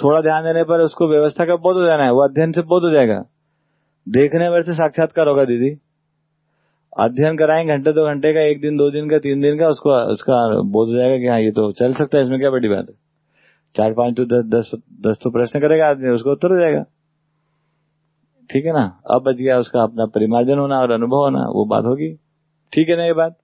थोड़ा ध्यान देने पर उसको व्यवस्था का बोध हो जाना है, वो अध्ययन से बोध हो जाएगा। देखने पर से साक्षात्कार होगा दीदी। अध्ययन कराएँगे घंटे दो घंटे का, एक दिन दो दिन का, तीन दिन का, उसको, उसका बोध हो जाएगा कि हाँ ये तो चल सकता है, इसमें क्या बड़ी बात है। चार पाँच तो दस दस दस तो प्रश्न करेगा आदमी, उसको उत्तर हो जाएगा। ठीक है ना? अब बच गया उसका अपना परिमार्जन होना और अनुभव होना, वो बात होगी। ठीक है ना ये बात?